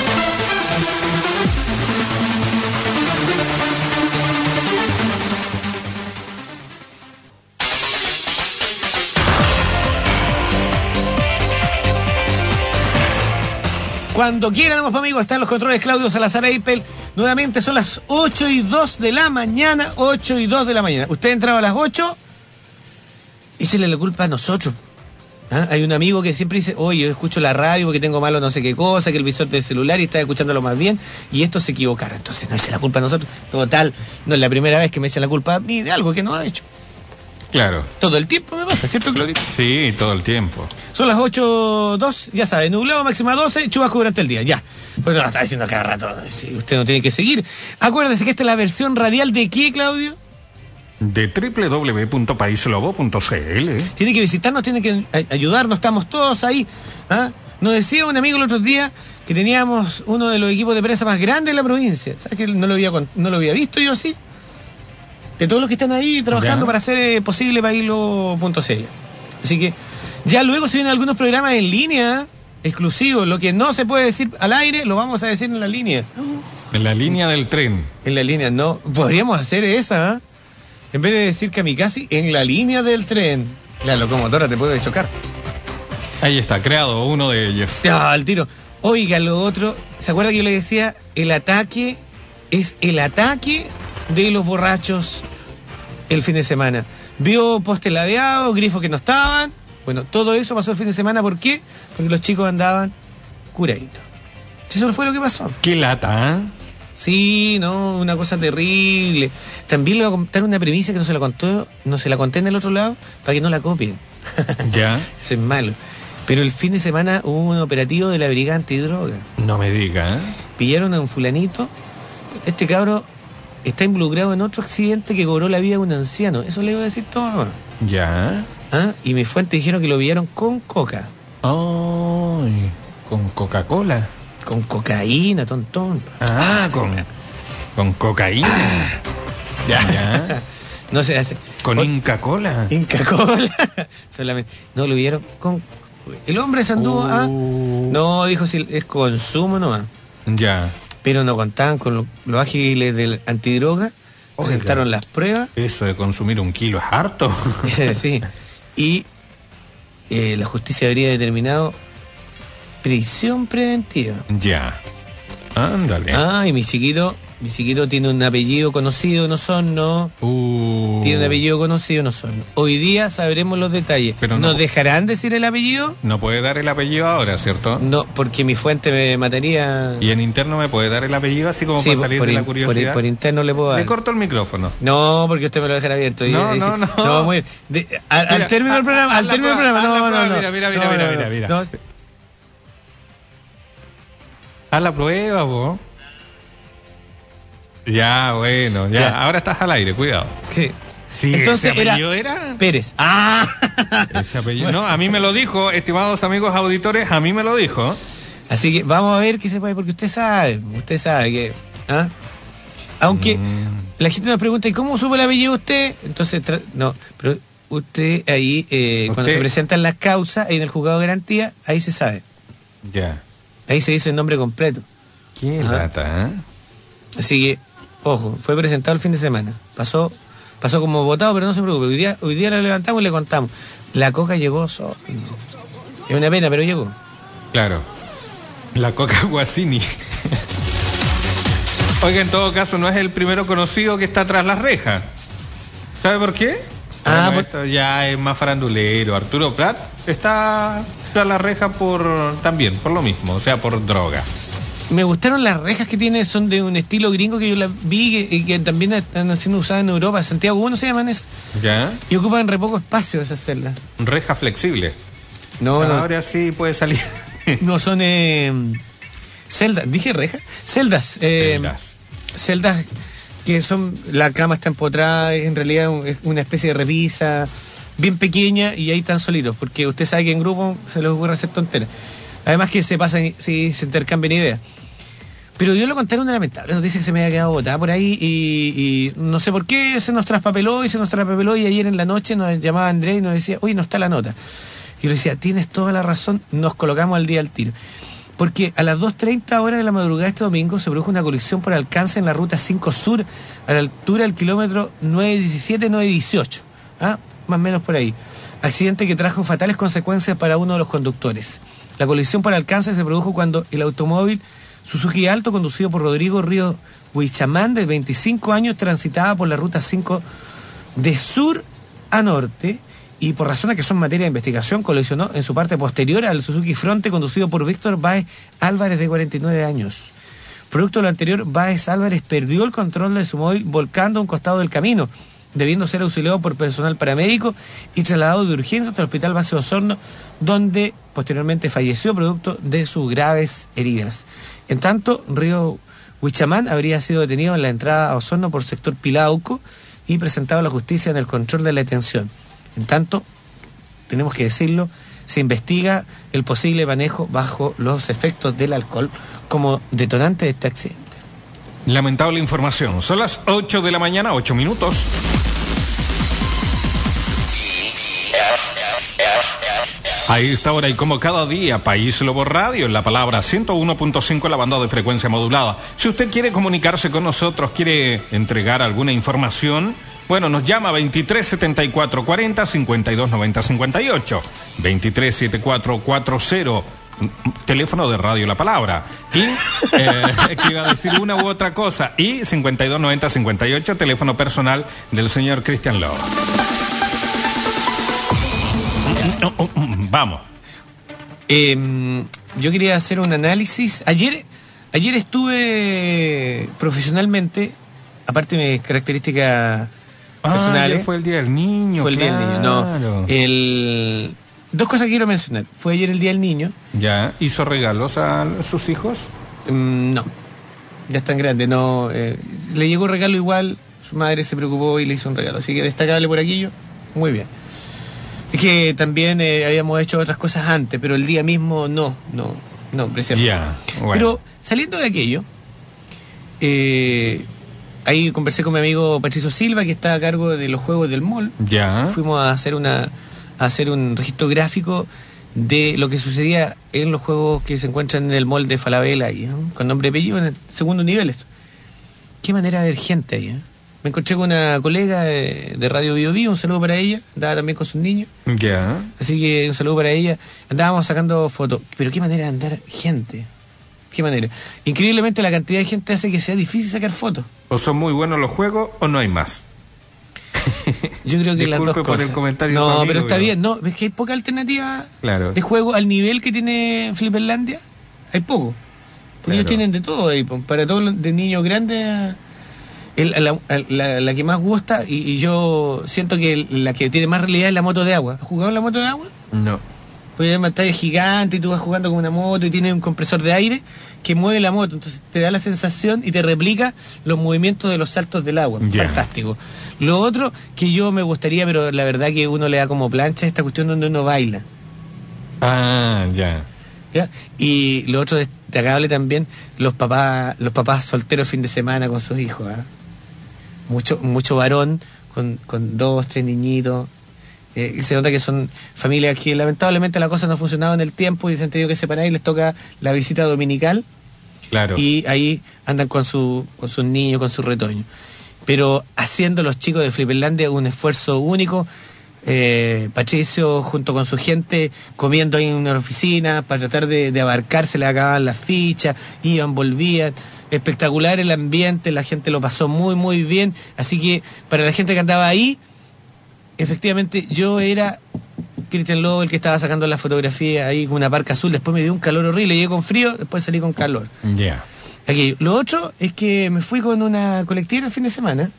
Cuando quieran, vamos amigos, están los controles Claudio Salazar Eipel. Nuevamente son las 8 y 2 de la mañana, 8 y 2 de la mañana. Usted entraba a las 8 y se le la culpa a nosotros. ¿Ah? Hay un amigo que siempre dice, oye, yo escucho la radio porque tengo malo no sé qué cosa, que el visor del celular y está escuchándolo más bien, y esto se equivocaron. Entonces no eche la culpa a nosotros. Total, no es la primera vez que me echa la culpa mí de algo que no ha hecho. Claro. Todo el tiempo me pasa, ¿cierto, Claudito? Sí, todo el tiempo. Son las 8.2, ya sabe, nublado máxima 12, chubasco durante el día, ya. Pero lo está diciendo cada rato, si usted no tiene que seguir. Acuérdese que esta es la versión radial de qué, Claudio? De www.paislobo.cl. Tiene que visitarnos, tiene que ay- ayudarnos, estamos todos ahí. ¿ah? Nos decía un amigo el otro día que teníamos uno de los equipos de prensa más grandes de la provincia. ¿Sabes que no lo había, no lo había visto yo así? De todos los que están ahí trabajando Ya. para hacer eh, posible paislo.cl. Así que ya luego se vienen algunos programas en línea exclusivos. Lo que no se puede decir al aire, lo vamos a decir en la línea. En la línea del tren. En la línea, no. Podríamos hacer esa, ¿ah? En vez de decir kamikaze, en la línea del tren. La locomotora te puede chocar. Ahí está, creado uno de ellos. Ya, al tiro. Oiga, lo otro, ¿se acuerda que yo le decía? El ataque es el ataque de los borrachos el fin de semana. Vio postes ladeados, grifos que no estaban. Bueno, todo eso pasó el fin de semana. ¿Por qué? Porque los chicos andaban curaditos. Eso fue lo que pasó. Qué lata, ¿eh? Sí, no, una cosa terrible. También le voy a contar una premisa que no se la contó, no se la conté en el otro lado, para que no la copien. (laughs) Ya. Eso es malo. Pero el fin de semana hubo un operativo de la brigada antidroga. No me diga, ¿eh? Pillaron a un fulanito. Este cabro está involucrado en otro accidente que cobró la vida de un anciano. Eso le iba a decir todo nomás. Ya. ¿Ah? Y mis fuentes dijeron que lo pillaron con coca. Ay, con Coca-Cola. Con cocaína, tontón. Ah, con, con cocaína. (coughs) Ya. ya. (laughs) No se hace. Con Inca Cola. Inca Cola. (laughs) Solamente. No lo vieron con. El hombre se anduvo a. Uh. No, dijo si es consumo nomás. Ya. Pero no contaban con lo- los ágiles del antidroga. Oiga. Presentaron las pruebas. Eso de consumir un kilo es harto. (laughs) sí. Y eh, la justicia habría determinado prisión preventiva. ya. Ándale. Ah, y mi chiquito, mi chiquito tiene un apellido conocido, no son, no. Uh. Tiene un apellido conocido, no son. Hoy día sabremos los detalles. Pero no- ¿Nos dejarán decir el apellido? No puede dar el apellido ahora, ¿cierto? No, porque mi fuente me mataría. Y en interno me puede dar el apellido así como Sí, para salir por, de la in- curiosidad. por interno le puedo dar. Le corto el micrófono. No, porque usted me lo dejará abierto. No, y- no, no. No, muy de- al, al Mira, término del programa, al término del programa. No, no, no. mira, mira, mira, mira, mira. No, Haz la prueba, vos. Ya, bueno, ya. Ya. Ahora estás al aire, cuidado. ¿qué? Sí, Entonces ese era apellido era. Pérez. Ah. (laughs) Ese apellido. No, a mí me lo dijo, estimados amigos auditores, a mí me lo dijo. Así que vamos a ver qué se puede, porque usted sabe, usted sabe que. ¿ah? Aunque Mm. la gente nos pregunta, ¿y cómo supo el apellido usted? Entonces, no, pero usted ahí, eh, cuando se presentan las causas, ahí en el juzgado de garantía, ahí se sabe. Ya. Ahí se dice el nombre completo. Qué Ajá. lata, ¿eh? Así que, ojo, fue presentado el fin de semana. Pasó pasó como votado, pero no se preocupe. Hoy día, hoy día lo levantamos y le contamos. La coca llegó solo. Es una pena, pero llegó. Claro. La coca (laughs) guasini. Oiga, en todo caso, no es el primero conocido que está tras las rejas. ¿Sabe por qué? Ah, Bueno, por- esto ya es más farandulero. Arturo Prat está tras la reja por también, por lo mismo, o sea, por droga. Me gustaron las rejas que tiene, son de un estilo gringo que yo las vi que- y que también están siendo usadas en Europa. Santiago, ¿cómo se llaman esas? ¿Ya? Y ocupan re poco espacio esas celdas. Reja flexible. No, no, Ahora sí puede salir. (laughs) no son eh, celdas. ¿Dije rejas? Celdas. eh, Celdas. celdas que son, la cama está empotrada, es en realidad un- es una especie de repisa bien pequeña y ahí están solitos, porque usted sabe que en grupo se les ocurre hacer tonteras. Además que se pasan, sí, se intercambian ideas. Pero yo lo conté una lamentable noticia que se me había quedado botada por ahí y, no sé por qué se nos traspapeló y se nos traspapeló y ayer en la noche nos llamaba Andrés y nos decía, oye, no está la nota. Y yo le decía, tienes toda la razón, nos colocamos al día al tiro. Porque a las 2.30 horas de la madrugada este domingo se produjo una colisión por alcance en la ruta 5 Sur a la altura del kilómetro 917-918. ¿ah? Más o menos por ahí. Accidente que trajo fatales consecuencias para uno de los conductores. La colisión por alcance se produjo cuando el automóvil Suzuki Alto, conducido por Rodrigo Río Huichamán, de 25 años, transitaba por la ruta 5 de sur a norte y por razones que son materia de investigación colisionó en su parte posterior al Suzuki Fronte conducido por Víctor Báez Álvarez de 49 años. Producto de lo anterior, Báez Álvarez perdió el control de su móvil volcando a un costado del camino, debiendo ser auxiliado por personal paramédico y trasladado de urgencia hasta el Hospital Base Osorno, donde posteriormente falleció producto de sus graves heridas. En tanto, Río Huichamán habría sido detenido en la entrada a Osorno por sector Pilauco y presentado a la justicia en el control de la detención. En tanto, tenemos que decirlo, se investiga el posible manejo bajo los efectos del alcohol como detonante de este accidente. Lamentable información. Son las 8 de la mañana, 8 minutos. Ahí está ahora y como cada día, País Lobo Radio, en la palabra 101.5 la banda de frecuencia modulada. Si usted quiere comunicarse con nosotros, quiere entregar alguna información, Bueno, nos llama 23 74 40 52 90 58. 23 74 40 teléfono de Radio La Palabra. Y eh, (laughs) que iba a decir una u otra cosa. Y 52 90 58, teléfono personal del señor Cristian Lowe. Vamos. Em, yo quería hacer un análisis. Ayer, ayer estuve profesionalmente, aparte de mis características Ah, personales. fue el Día del Niño. Fue el Día del Niño, no. El, dos cosas que quiero mencionar. Fue ayer el Día del Niño. Ya, ¿hizo regalos a sus hijos? Mm, no, ya están grandes. No, eh, le llegó regalo igual. Su madre se preocupó y le hizo un regalo. Así que destacable por aquí yo. Muy bien. Es que también eh, habíamos hecho otras cosas antes, pero el día mismo no, no, no, precisamente. Ya, bueno. Pero saliendo de aquello, eh, ahí conversé con mi amigo Patricio Silva, que está a cargo de los juegos del mall. Ya. Fuimos a hacer una a hacer un registro gráfico de lo que sucedía en los juegos que se encuentran en el mall de Falabella ahí, ¿no? con nombre y apellido en el segundo nivel. esto. Qué manera de ver gente ahí. ¿eh? Me encontré con una colega de, de Radio Bio Bio, un saludo para ella, andaba también con sus niños, Ya. así que un saludo para ella. Andábamos sacando fotos, pero qué manera de andar gente. Qué manera. Increíblemente la cantidad de gente hace que sea difícil sacar fotos. O son muy buenos los juegos o no hay más. (laughs) Yo creo que las dos por cosas. el comentario de No, amigo, pero está pero- bien. No, es que hay poca alternativa Claro. de juego al nivel que tiene Flipperlandia. Hay poco. Porque ellos tienen de todo ahí. Para todos de niños grandes, a- el- la, a la- la que más gusta, y, y yo siento que la que tiene más realidad es la moto de agua. ¿Has jugado la moto de agua? No. Pues hay una pantalla gigante y tú vas jugando con una moto y tiene un compresor de aire que mueve la moto. Entonces te da la sensación y te replica los movimientos de los saltos del agua. Fantástico. Lo otro que yo me gustaría, pero la verdad que uno le da como plancha, es esta cuestión donde uno baila. Ah, ya. ¿ya? Y lo otro destacable también, los papás, los papás solteros fin de semana con sus hijos. ¿ah? Mucho, mucho varón con, con dos, tres niñitos. Eh, y se nota que son familias que lamentablemente la cosa no ha funcionado en el tiempo y se han tenido que separar y les toca la visita dominical Claro. y ahí andan con, su, con sus niños, con su retoño. Pero haciendo los chicos de Flipperlandia un esfuerzo único, eh, Patricio junto con su gente comiendo ahí en una oficina para tratar de, de abarcar, se le acababan las fichas, iban, volvían. Espectacular el ambiente, la gente lo pasó muy, muy bien. Así que para la gente que andaba ahí, efectivamente yo era Cristian Lobo el que estaba sacando la fotografía ahí con una parca azul. Después me dio un calor horrible, llegué con frío, después salí con calor. Ya. Lo otro es que me fui con una colectiva el fin de semana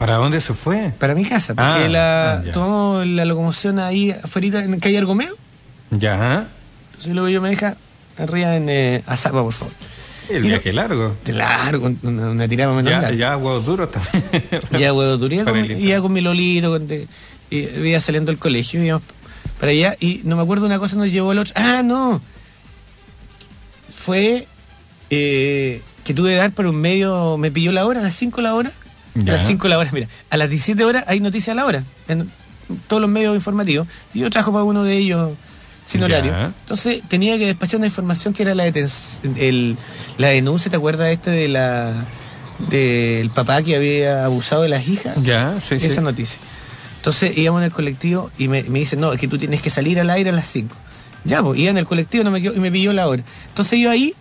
¿Para dónde se fue? para mi casa, porque Ah, la, ah, ya. tomamos la locomoción ahí afuera en calle Argomeo. Ya. Entonces luego yo me deja arriba en eh, Azapa, por favor. El Y no- viaje largo. De largo, una, una tirada menos Ya, larga. ya, huevos duros también. (laughs) Ya, huevo, duro. Iba Para con, mi- Lolito, con de- y- iba saliendo del colegio, íbamos para allá, y no me acuerdo una cosa, nos llevó el otro. Ah, no. Fue eh, que tuve que dar por un medio, me pilló la hora, a las 5 la hora. Ya. A las 5 la hora, mira, a las 17 horas hay noticias a la hora, en todos los medios informativos. Y yo trabajo para uno de ellos sin Ya. horario. Entonces tenía que despachar una información que era la, deten- el, la denuncia, ¿te acuerdas este de la del papá que había abusado de las hijas? ya, sí, sí. esa noticia. Entonces íbamos en el colectivo y me, me dicen, no, es que tú tienes que salir al aire a las 5. Ya, pues, iba en el colectivo no me quedó- y me pilló la hora. Entonces yo ahí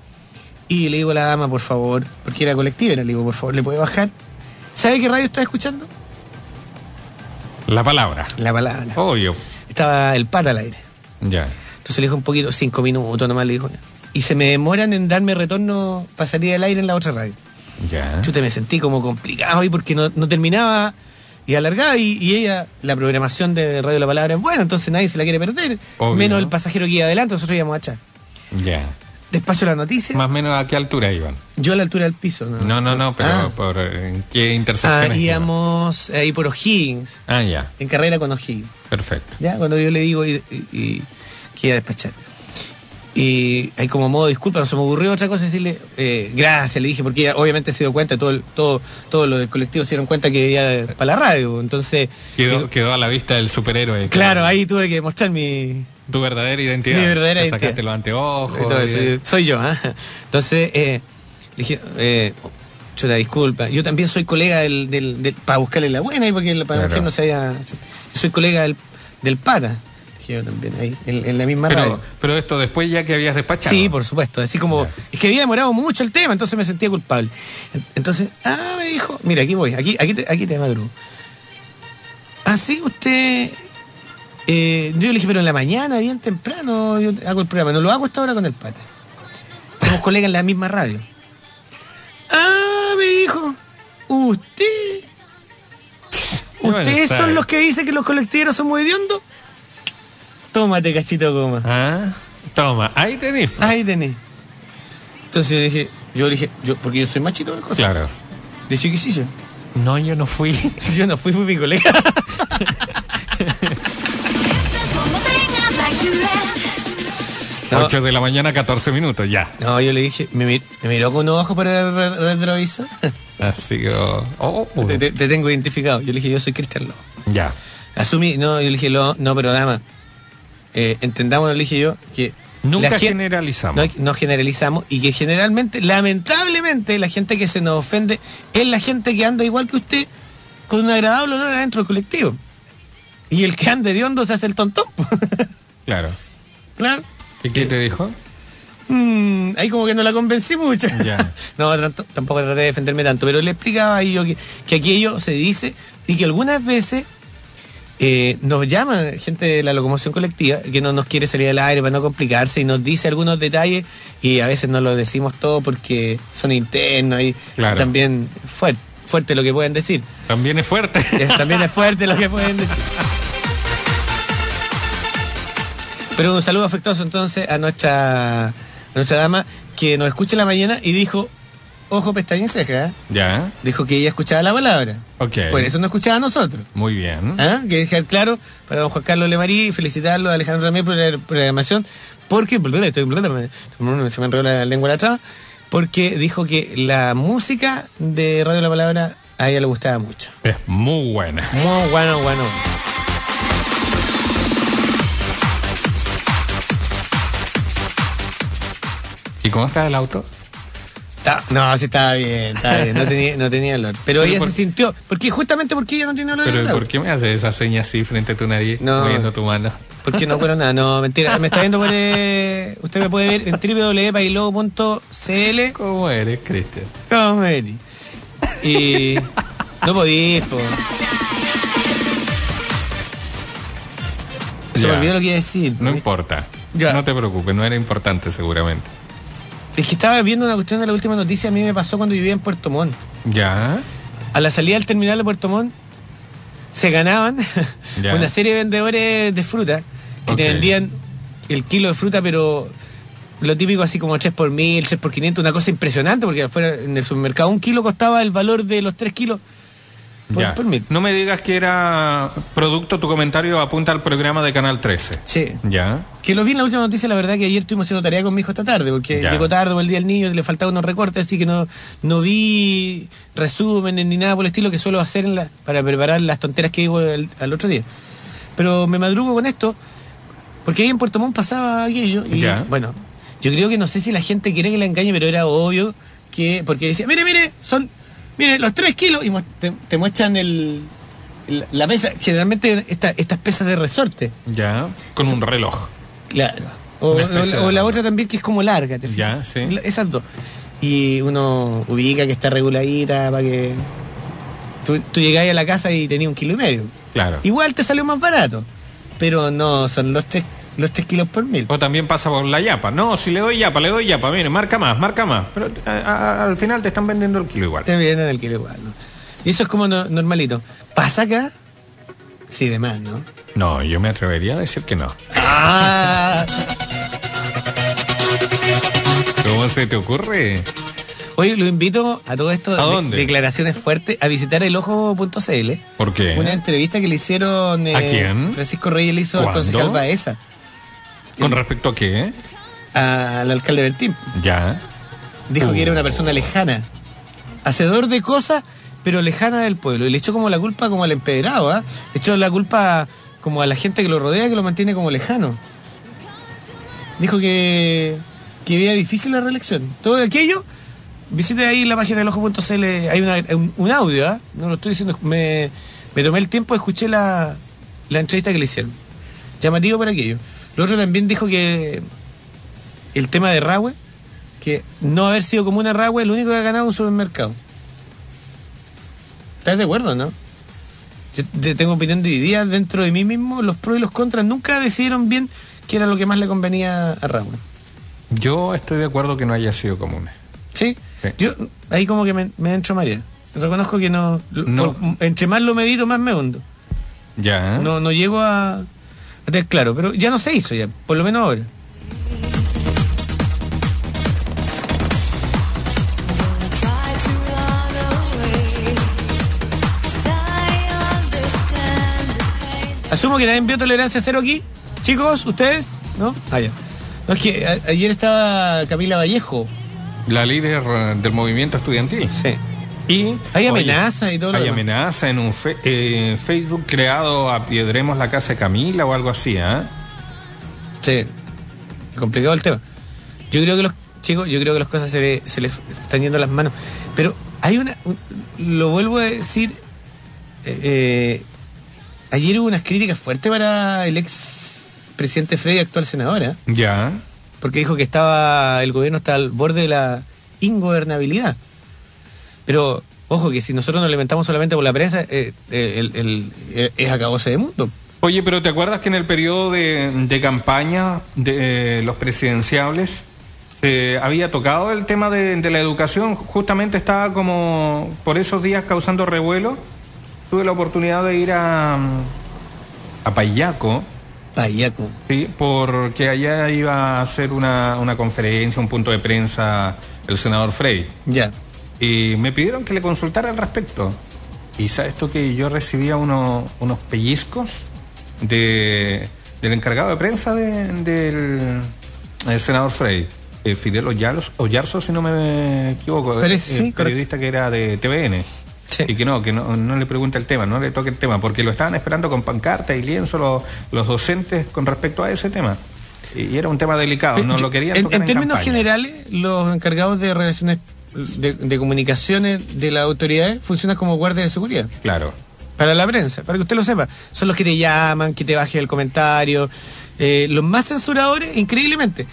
y le digo a la dama, por favor, porque era colectiva, le digo, por favor, ¿le puede bajar? ¿Sabe qué radio está escuchando? La palabra. La palabra. Obvio. Estaba el pata al aire. Ya. Entonces le dijo un poquito, cinco minutos nomás le dijo. Y se me demoran en darme retorno para salir al aire en la otra radio. Ya. Chuta, me sentí como complicado ahí porque no, no terminaba y alargaba y, y ella, la programación de Radio La Palabra es buena, entonces nadie se la quiere perder. Obvio. Menos el pasajero que iba adelante, nosotros íbamos atrás. Ya. Despacho la noticia, Más o menos a qué altura iban. yo a la altura del piso. No, No, no, no, pero Ah. por eh, ¿en qué Ah, intersecciones iban? íbamos ahí por O'Higgins, Ah, ya. en carrera con O'Higgins. Perfecto. ¿ya? Cuando yo le digo y, y- y que iba a despachar. Y hay como modo disculpa, no se me ocurrió otra cosa decirle eh, gracias, le dije, porque ella obviamente se dio cuenta, todo, el- todo, todo lo del colectivo se dieron cuenta que iba para la radio. Entonces, Quedó, quedó a la vista del superhéroe. claro, ahí tuve que mostrar mi, Tu verdadera identidad. Mi verdadera identidad. Sacaste los anteojos. Entonces, y- soy, soy yo, ¿ah? Entonces, eh, le dije, eh, Chuta, disculpa. Yo también soy colega del, del, del- para buscarle la buena y porque la- para Claro. que no se haya. Soy colega del, del pata. Dije yo también, ahí, en, en la misma Pero, radio. pero esto después ya que habías despachado. Sí, por supuesto. Así como. Es que había demorado mucho el tema, entonces me sentía culpable. En- Entonces, ah, me dijo, mira, aquí voy, aquí, aquí te, aquí te madrugo. Así usted. Eh, yo le dije, pero en la mañana, bien temprano, yo hago el programa. No lo hago hasta ahora con el pata. Somos colegas en la misma radio. Ah, me dijo, usted. ¿Ustedes son los que dicen que los colectiveros son muy hediondos? Tómate, cachito goma. Ah, toma, ahí tenés. Ahí tenés. Entonces yo dije, yo dije, yo, porque yo soy machito de cosas. Claro. Dije que sí. No, yo no fui. (laughs) Yo no fui, fui mi colega. (laughs) No. 8 de la mañana, 14 minutos, ya. No, yo le dije, me, mir- me miró con un ojo por el re- retrovisor. Así que. oh, oh, oh. te, te- te tengo identificado. Yo le dije, yo soy Cristian Lobo. Ya. Asumí, no, yo le dije, lo- no, pero dama, eh, entendamos, le dije yo, que. Nunca gen- generalizamos. No, no generalizamos y que generalmente, lamentablemente, la gente que se nos ofende es la gente que anda igual que usted con un agradable olor adentro del colectivo. Y el que ande de hondo se hace el tontón. (laughs) Claro. claro. ¿Y qué te dijo? Mm, ahí como que no la convencí mucho. Ya. (laughs) no, tampoco traté de defenderme tanto, pero le explicaba ahí yo que, que aquello se dice y que algunas veces eh, nos llama gente de la locomoción colectiva que no nos quiere salir al aire para no complicarse y nos dice algunos detalles y a veces no los decimos todo porque son internos y Claro. también fuerte, fuerte lo que pueden decir. También es fuerte. También es fuerte lo que pueden (laughs) decir. Pero un saludo afectuoso entonces a nuestra, a nuestra dama que nos escucha en la mañana y dijo, ojo pestaña ceja, ya. dijo que ella escuchaba la palabra. Ok. Por eso no escuchaba a nosotros. Muy bien. ¿Ah? Que dejar claro para don Juan Carlos Lemarí y felicitarlo a Alejandro Ramírez por la programación, porque estoy- se me enredó la lengua la traba, porque dijo que la música de Radio La Palabra a ella le gustaba mucho. Es muy buena. Muy bueno, bueno. ¿Y cómo está el auto? Está- no, sí estaba bien, estaba bien, no tenía, no tenía olor. Pero, Pero ella por- se sintió, porque justamente porque ella no tiene olor Pero ¿por qué me haces esa seña así frente a tu nariz, No. moviendo tu mano? Porque no fueron nada, no, mentira. Me está viendo por. eh, usted me puede ver en www.pailobo.cl. ¿Cómo eres, Cristian? ¿Cómo eres? Y. No podís, po. Se me olvidó lo que iba a decir. No importa. Ya. No te preocupes, no era importante seguramente. Es que estaba viendo una cuestión de la última noticia. A mí me pasó cuando vivía en Puerto Montt. Ya. A la salida del terminal de Puerto Montt se ganaban (laughs) Ya. una serie de vendedores de fruta que te vendían el kilo de fruta, pero lo típico así como 3 por 1000, 3 por 500, una cosa impresionante porque afuera en el supermercado un kilo costaba el valor de los 3 kilos ya. No me digas que era producto, tu comentario apunta al programa de Canal 13. Sí. Ya. Que lo vi en la última noticia, la verdad que ayer estuvimos haciendo tarea con mi hijo esta tarde, porque Ya. llegó tarde por el día del niño y le faltaban unos recortes, así que no, no vi resúmenes ni nada por el estilo que suelo hacer en la- para preparar las tonteras que digo el- al otro día. Pero me madrugo con esto, porque ahí en Puerto Montt pasaba aquello, y Ya. bueno, yo creo que no sé si la gente quiere que la engañe, pero era obvio que, porque decía, mire, mire, son, mire, los tres kilos, y mu- te, te muestran el, el- la pesa, generalmente esta- estas pesas de resorte. Ya. Con un reloj. Claro. O, la otra también que es como larga, ¿te Ya, fijas? sí. La- Esas dos. Y uno ubica que está reguladita para que. Tú, tú llegáis a la casa y tenías un kilo y medio. Claro. Igual te salió más barato. Pero no, son los tres, los tres kilos por mil. O también pasa por la yapa. No, si le doy yapa, le doy yapa. Mire, marca más, marca más. Pero a- a- al final te están vendiendo el kilo igual. Te vienen el kilo igual, ¿no? Y eso es como no- normalito. ¿Pasa acá? Sí, de más, ¿no? No, yo me atrevería a decir que no. ¡Ah! ¿Cómo se te ocurre? Oye, lo invito a todo esto ¿A de- dónde? declaraciones fuertes a visitar elojo.cl. ¿Por qué? Una entrevista que le hicieron eh, ¿A quién? Francisco Reyes le hizo al ¿Cuándo? concejal Baeza, ¿Con respecto a qué? al alcalde Bertín. Ya. Dijo Uh. que era una persona lejana, hacedor de cosas, pero lejana del pueblo. Y le echó como la culpa como al empedrado, ¿ah? Le echó la culpa como a la gente que lo rodea, que lo mantiene como lejano. Dijo que, que veía difícil la reelección. Todo aquello visite ahí la página del ojo.cl, hay una, un, un audio, ¿ah? no lo estoy diciendo, me, me tomé el tiempo, escuché la, la entrevista que le hicieron. Llamativo por aquello. Lo otro también dijo que el tema de Rahue, que no haber sido como una Rahue, el único que ha ganado un supermercado. ¿Estás de acuerdo, no? Yo te- tengo opinión dividida dentro de mí mismo, los pros y los contras nunca decidieron bien qué era lo que más le convenía a Rahue. Yo estoy de acuerdo que no haya sido común. ¿Sí? Sí. Yo ahí como que me, me entro María. Reconozco que no, No. por- entre más lo medito, más me hundo. Ya. ¿eh? No, no llego a, a tener claro, pero ya no se hizo ya, por lo menos ahora. Asumo que nadie envió tolerancia cero aquí. Chicos, ¿ustedes? ¿No? Ah, ya. No, es que ayer estaba Camila Vallejo. La líder eh, del movimiento estudiantil. Sí. Y Hay oye, amenazas y todo lo Hay demás. amenaza en un fe- eh, Facebook creado a Piedremos la casa de Camila o algo así, ¿ah? Sí. Complicado el tema. Yo creo que los chicos, yo creo que las cosas se, le- se les están yendo las manos. Pero hay una, un- lo vuelvo a decir, eh, eh, ayer hubo unas críticas fuertes para el ex presidente Freddy, actual senador, ¿eh? Ya. porque dijo que estaba el gobierno está al borde de la ingobernabilidad. Pero, ojo, que si nosotros nos alimentamos solamente por la prensa, eh, eh, el, el- eh, es acabose de mundo. Oye, pero ¿te acuerdas que en el periodo de, de campaña de eh, los presidenciables se había tocado el tema de, de la educación? Justamente estaba como por esos días causando revuelo. Tuve la oportunidad de ir a, a Payaco, Payaco. sí, porque allá iba a hacer una, una conferencia, un punto de prensa el senador Frey. Ya. Y me pidieron que le consultara al respecto. Y sabes tú que yo recibía uno- unos pellizcos de, del encargado de prensa de- del el senador Frey, eh, Fidel Ollarzo, Ollarzo, si no me equivoco, sí, correcto. periodista que era de TVN. Sí. Y que no, que no, no le pregunte el tema, no le toque el tema, porque lo estaban esperando con pancarta y lienzo los, los docentes con respecto a ese tema. Y era un tema delicado, no Yo- lo querían en, tocar en términos generales, los encargados de relaciones de, de comunicaciones de las autoridades funcionan como guardias de seguridad. Claro. Para la prensa, para que usted lo sepa. Son los que te llaman, que te baje el comentario. eh, los más censuradores, increíblemente.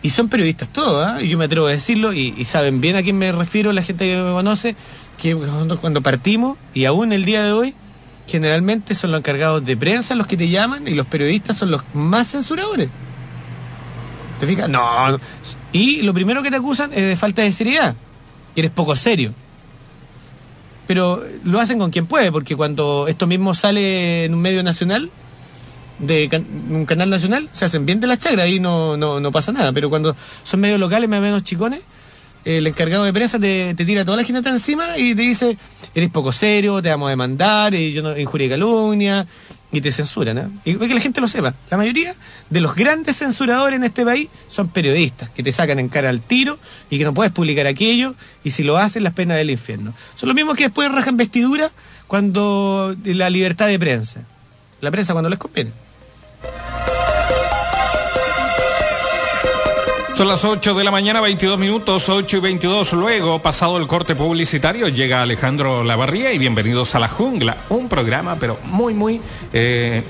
Y son periodistas todos. Y yo me atrevo a decirlo, y, y saben bien a quién me refiero, la gente que me conoce, que nosotros cuando partimos, y aún el día de hoy, generalmente son los encargados de prensa los que te llaman, y los periodistas son los más censuradores. ¿Te fijas? No. Y lo primero que te acusan es de falta de seriedad, que eres poco serio pero lo hacen con quien puede, porque cuando esto mismo sale en un medio nacional, de can- un canal nacional, se hacen bien de las chagras y no, no, no pasa nada. Pero cuando son medios locales, más o menos chicones, el encargado de prensa te, te tira toda la gente encima y te dice, eres poco serio, te vamos a demandar, y yo no, injuria y calumnia, y te censuran. ¿eh? Y que la gente lo sepa. La mayoría de los grandes censuradores en este país son periodistas, que te sacan en cara al tiro y que no puedes publicar aquello, y si lo hacen, las penas del infierno. Son los mismos que después rajan vestidura cuando la libertad de prensa. La prensa cuando les conviene. Son las 8 de la mañana, 22 minutos, 8 y 22. Luego, pasado el corte publicitario, llega Alejandro Lavarría y bienvenidos a La Jungla. Un programa, pero muy, muy eh,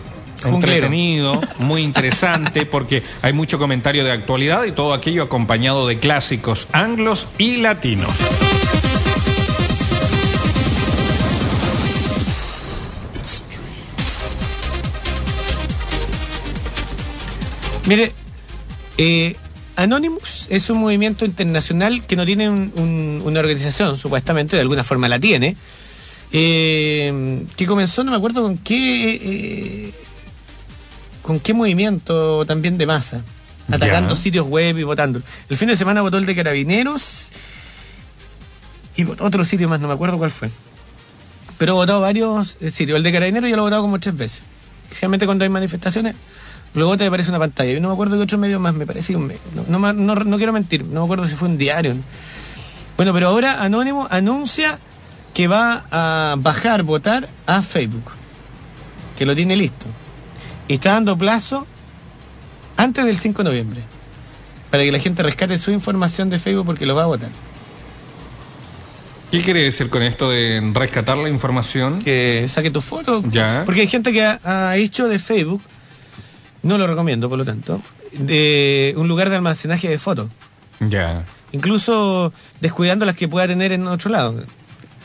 entretenido, (laughs) muy interesante, porque hay mucho comentario de actualidad y todo aquello acompañado de clásicos anglos y latinos. Mire, eh, Anonymous es un movimiento internacional que no tiene un- un- una organización, supuestamente, de alguna forma la tiene, eh, que comenzó, no me acuerdo con qué, eh, con qué movimiento también de masa, atacando Ya. sitios web y votando. El fin de semana votó el de Carabineros y otro sitio más, no me acuerdo cuál fue. Pero ha votado varios eh, sitios. El de Carabineros ya lo ha votado como tres veces. Generalmente cuando hay manifestaciones, luego te aparece una pantalla. Y no me acuerdo qué otro medio más, me parece un medio. No, no, no- no quiero mentir, no me acuerdo si fue un diario. Bueno, pero ahora Anónimo anuncia que va a bajar votar a Facebook. Que lo tiene listo. Y está dando plazo antes del 5 de noviembre. Para que la gente rescate su información de Facebook porque lo va a votar. ¿Qué quiere decir con esto de rescatar la información? Que saque tu foto. Ya. Porque hay gente que ha, ha hecho de Facebook, no lo recomiendo por lo tanto, de un lugar de almacenaje de fotos. Ya. Incluso descuidando las que pueda tener en otro lado.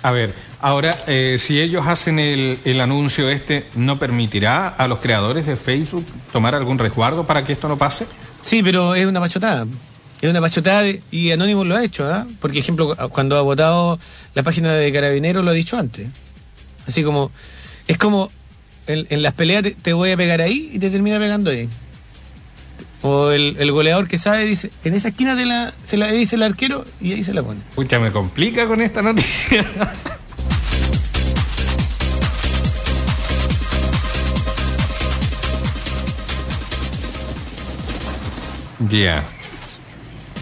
A ver, ahora, eh, si ellos hacen el, el anuncio este, ¿no permitirá a los creadores de Facebook tomar algún resguardo para que esto no pase? Sí, pero es una pachotada. Es una pachotada y Anonymous lo ha hecho, ¿ah? Porque, ejemplo, cuando ha votado la página de Carabineros lo ha dicho antes. Así como, es como en, en las peleas te, te voy a pegar ahí y te termina pegando ahí. O el, el goleador que sabe dice, en esa esquina de la, se la dice el arquero y ahí se la pone. Pucha, me complica con esta noticia. (laughs) Ya.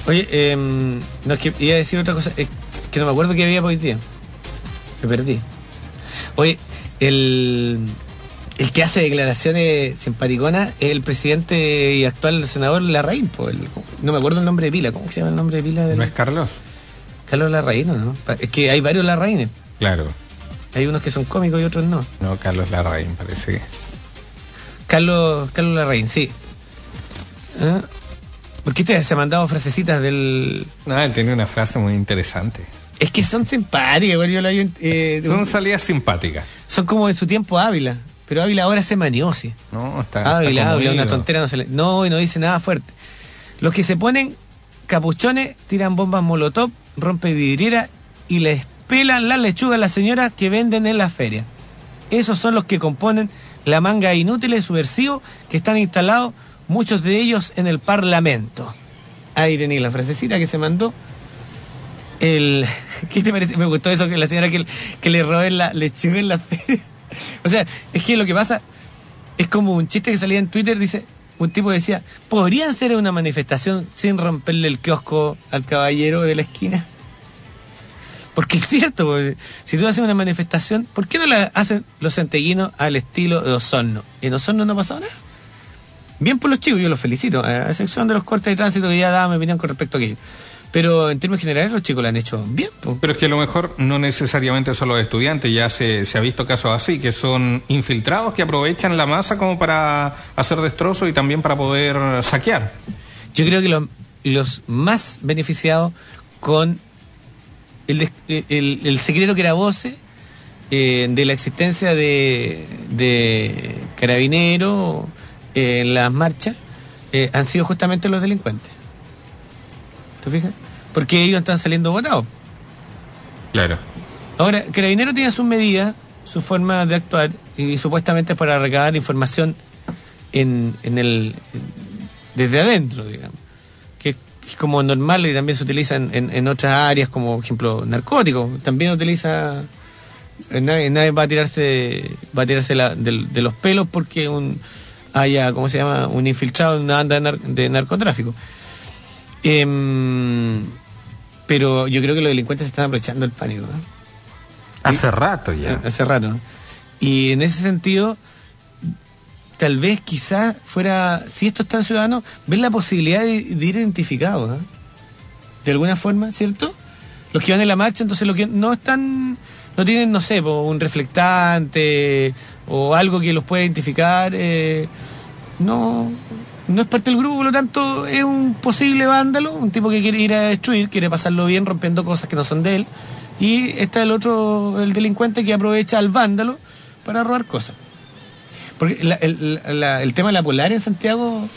Oye, eh, no, es que iba a decir otra cosa, es que no me acuerdo qué había por hoy día. Me perdí. Oye, el, el que hace declaraciones simpaticonas es el presidente y actual senador Larraín. el- no me acuerdo el nombre de pila. ¿Cómo se llama el nombre de pila? del- ¿No es Carlos? Carlos Larraín, ¿o ¿no? Es que hay varios Larraínes. Claro. Hay unos que son cómicos y otros no. No, Carlos Larraín, parece que. Carlos, Carlos Larraín, sí. ¿Ah? ¿Por qué te se ha mandado frasecitas del...? No, él tiene una frase muy interesante. Es que son simpáticas, güey, yo la eh, Son salidas simpáticas. Son como en su tiempo Ávila. Pero Ávila ahora se manió, sí. No, está. está Ávila conmovido. una tontera, no se le... No, y no dice nada fuerte. Los que se ponen capuchones, tiran bombas molotov, rompen vidriera y les pelan las lechugas a las señoras que venden en la feria. Esos son los que componen la manga inútil y subversivo que están instalados, muchos de ellos en el Parlamento. Ahí tenéis la frasecita que se mandó. El, (laughs) ¿Qué te parece? Me gustó eso que la señora que, que le roben la lechuga en la feria. O sea, es que lo que pasa es como un chiste que salía en Twitter, dice, un tipo decía, ¿podrían ser una manifestación sin romperle el kiosco al caballero de la esquina? Porque es cierto, porque si tú haces una manifestación, ¿por qué no la hacen los centellinos al estilo de Osorno? En Osorno no ha pasado nada. Bien por los chicos, yo los felicito, a excepción de los cortes de tránsito que ya daba mi opinión con respecto a aquello. Pero en términos generales los chicos lo han hecho bien. po. Pero es que a lo mejor no necesariamente son los estudiantes, ya se, se ha visto casos así, que son infiltrados que aprovechan la masa como para hacer destrozos y también para poder saquear. Yo creo que lo- los más beneficiados con el, el- el secreto que era voce eh, de la existencia de, de carabineros eh, en las marchas eh, han sido justamente los delincuentes. ¿Te fijas? Porque ellos están saliendo votados. Claro. Ahora, Carabinero tiene sus medidas, su forma de actuar, y supuestamente es para recabar información en, en el desde adentro, digamos. Que es como normal y también se utiliza en, en- en otras áreas, como por ejemplo narcóticos. También utiliza. eh, Nadie, nadie va a tirarse, va a tirarse la- de, los pelos porque un haya, ¿cómo se llama? Un infiltrado en una banda de, nar- de narcotráfico. Em, pero yo creo que los delincuentes están aprovechando el pánico. ¿no? Hace rato ya. Hace rato. Y en ese sentido, tal vez quizás fuera, si estos están ciudadanos, ver la posibilidad de, de ir identificados. ¿no? De alguna forma, ¿cierto? Los que van en la marcha, entonces los que no están, no tienen, no sé, un reflectante o algo que los pueda identificar, eh, no, no es parte del grupo, por lo tanto es un posible vándalo, un tipo que quiere ir a destruir, quiere pasarlo bien rompiendo cosas que no son de él, y está el otro, el delincuente que aprovecha al vándalo para robar cosas. Porque la- el, la- el tema de la polar en Santiago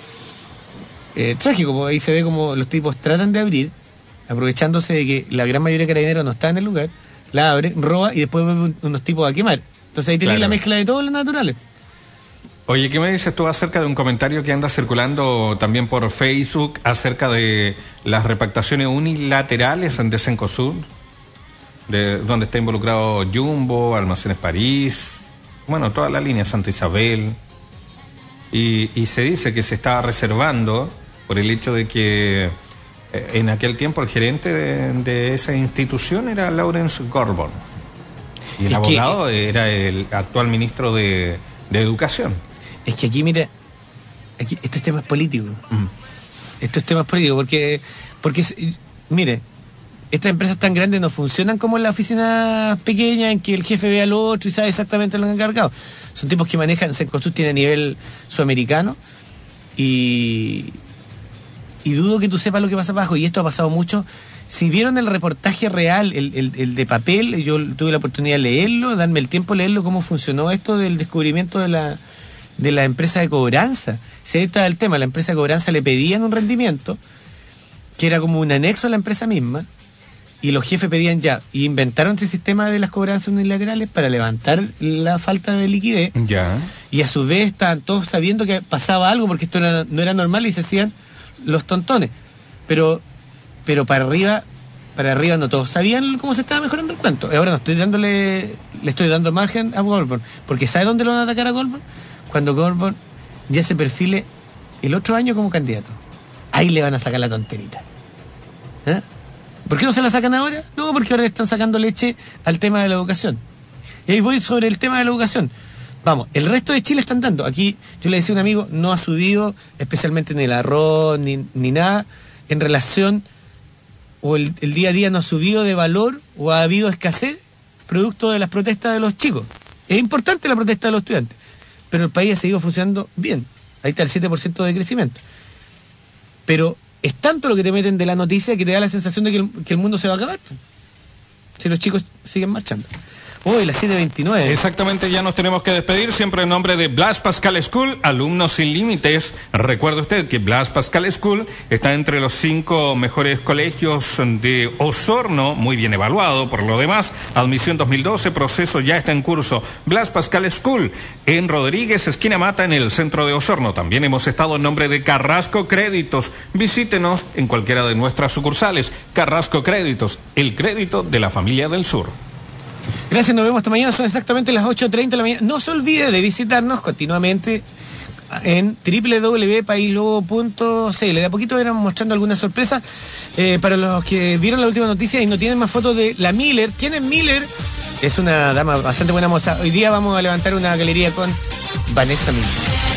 eh, trágico, porque ahí se ve como los tipos tratan de abrir, aprovechándose de que la gran mayoría de carabineros no está en el lugar, la abre, roba y después vuelve un- unos tipos a quemar. Entonces ahí Claro. la mezcla de todos los naturales. Oye, ¿qué me dices tú acerca de un comentario que anda circulando también por Facebook acerca de las repactaciones unilaterales en Desencosud? De donde está involucrado Jumbo, Almacenes París, bueno, toda la línea Santa Isabel. Y, y se dice que se estaba reservando por el hecho de que eh, en aquel tiempo el gerente de, de esa institución era Lawrence Gorbon. Y el Es que- abogado era el actual ministro de, de Educación. Es que aquí, mira, aquí, esto es temas políticos. Esto es temas políticos, porque, porque mire, estas empresas tan grandes no funcionan como en la oficina pequeña en que el jefe ve al otro y sabe exactamente lo que han encargado. Son tipos que manejan, Sencosud tiene a nivel sudamericano y, y dudo que tú sepas lo que pasa abajo. Y esto ha pasado mucho. Si vieron el reportaje real, el, el- el de papel, yo tuve la oportunidad de leerlo, darme el tiempo de leerlo, cómo funcionó esto del descubrimiento de la, de la empresa de cobranza. Si ahí está el tema, la empresa de cobranza le pedían un rendimiento que era como un anexo a la empresa misma, y los jefes pedían ya, y inventaron este sistema de las cobranzas unilaterales para levantar la falta de liquidez, Ya. y a su vez estaban todos sabiendo que pasaba algo, porque esto era- no era normal y se hacían los tontones. Pero, pero para arriba, para arriba no todos sabían cómo se estaba mejorando el cuento. Ahora no estoy dándole, le estoy dando margen a Goldborn, porque ¿sabe dónde lo van a atacar a Goldborn? Cuando Goldborn ya se perfile el otro año como candidato. Ahí le van a sacar la tonterita. ¿Eh? ¿Por qué no se la sacan ahora? No, porque ahora le están sacando leche al tema de la educación. Y ahí voy sobre el tema de la educación. Vamos, el resto de Chile están dando. Aquí yo le decía a un amigo, no ha subido especialmente ni el arroz ni, ni nada en relación, o el día a día no ha subido de valor o ha habido escasez producto de las protestas de los chicos. Es importante la protesta de los estudiantes, pero el país ha seguido funcionando bien. Ahí está el 7% de crecimiento. Pero es tanto lo que te meten de la noticia que te da la sensación de que el, que el mundo se va a acabar. Si los chicos siguen marchando. Hoy, las 7.29. Exactamente, ya nos tenemos que despedir, siempre en nombre de Blas Pascal School, alumnos sin límites. Recuerde usted que Blas Pascal School está entre los cinco mejores colegios de Osorno, muy bien evaluado por lo demás. Admisión 2012, proceso ya está en curso. Blas Pascal School en Rodríguez, esquina Mata, en el centro de Osorno. También hemos estado en nombre de Carrasco Créditos. Visítenos en cualquiera de nuestras sucursales. Carrasco Créditos, el crédito de la familia del sur. Gracias, nos vemos esta mañana. Son exactamente las 8.30 de la mañana. No se olvide de visitarnos continuamente en www.paislobo.cl. De a poquito iremos mostrando algunas sorpresas eh, para los que vieron la última noticia y no tienen más fotos de la Miller. ¿Quién es Miller? Es una dama bastante buena moza. Hoy día vamos a levantar una galería con Vanessa Miller.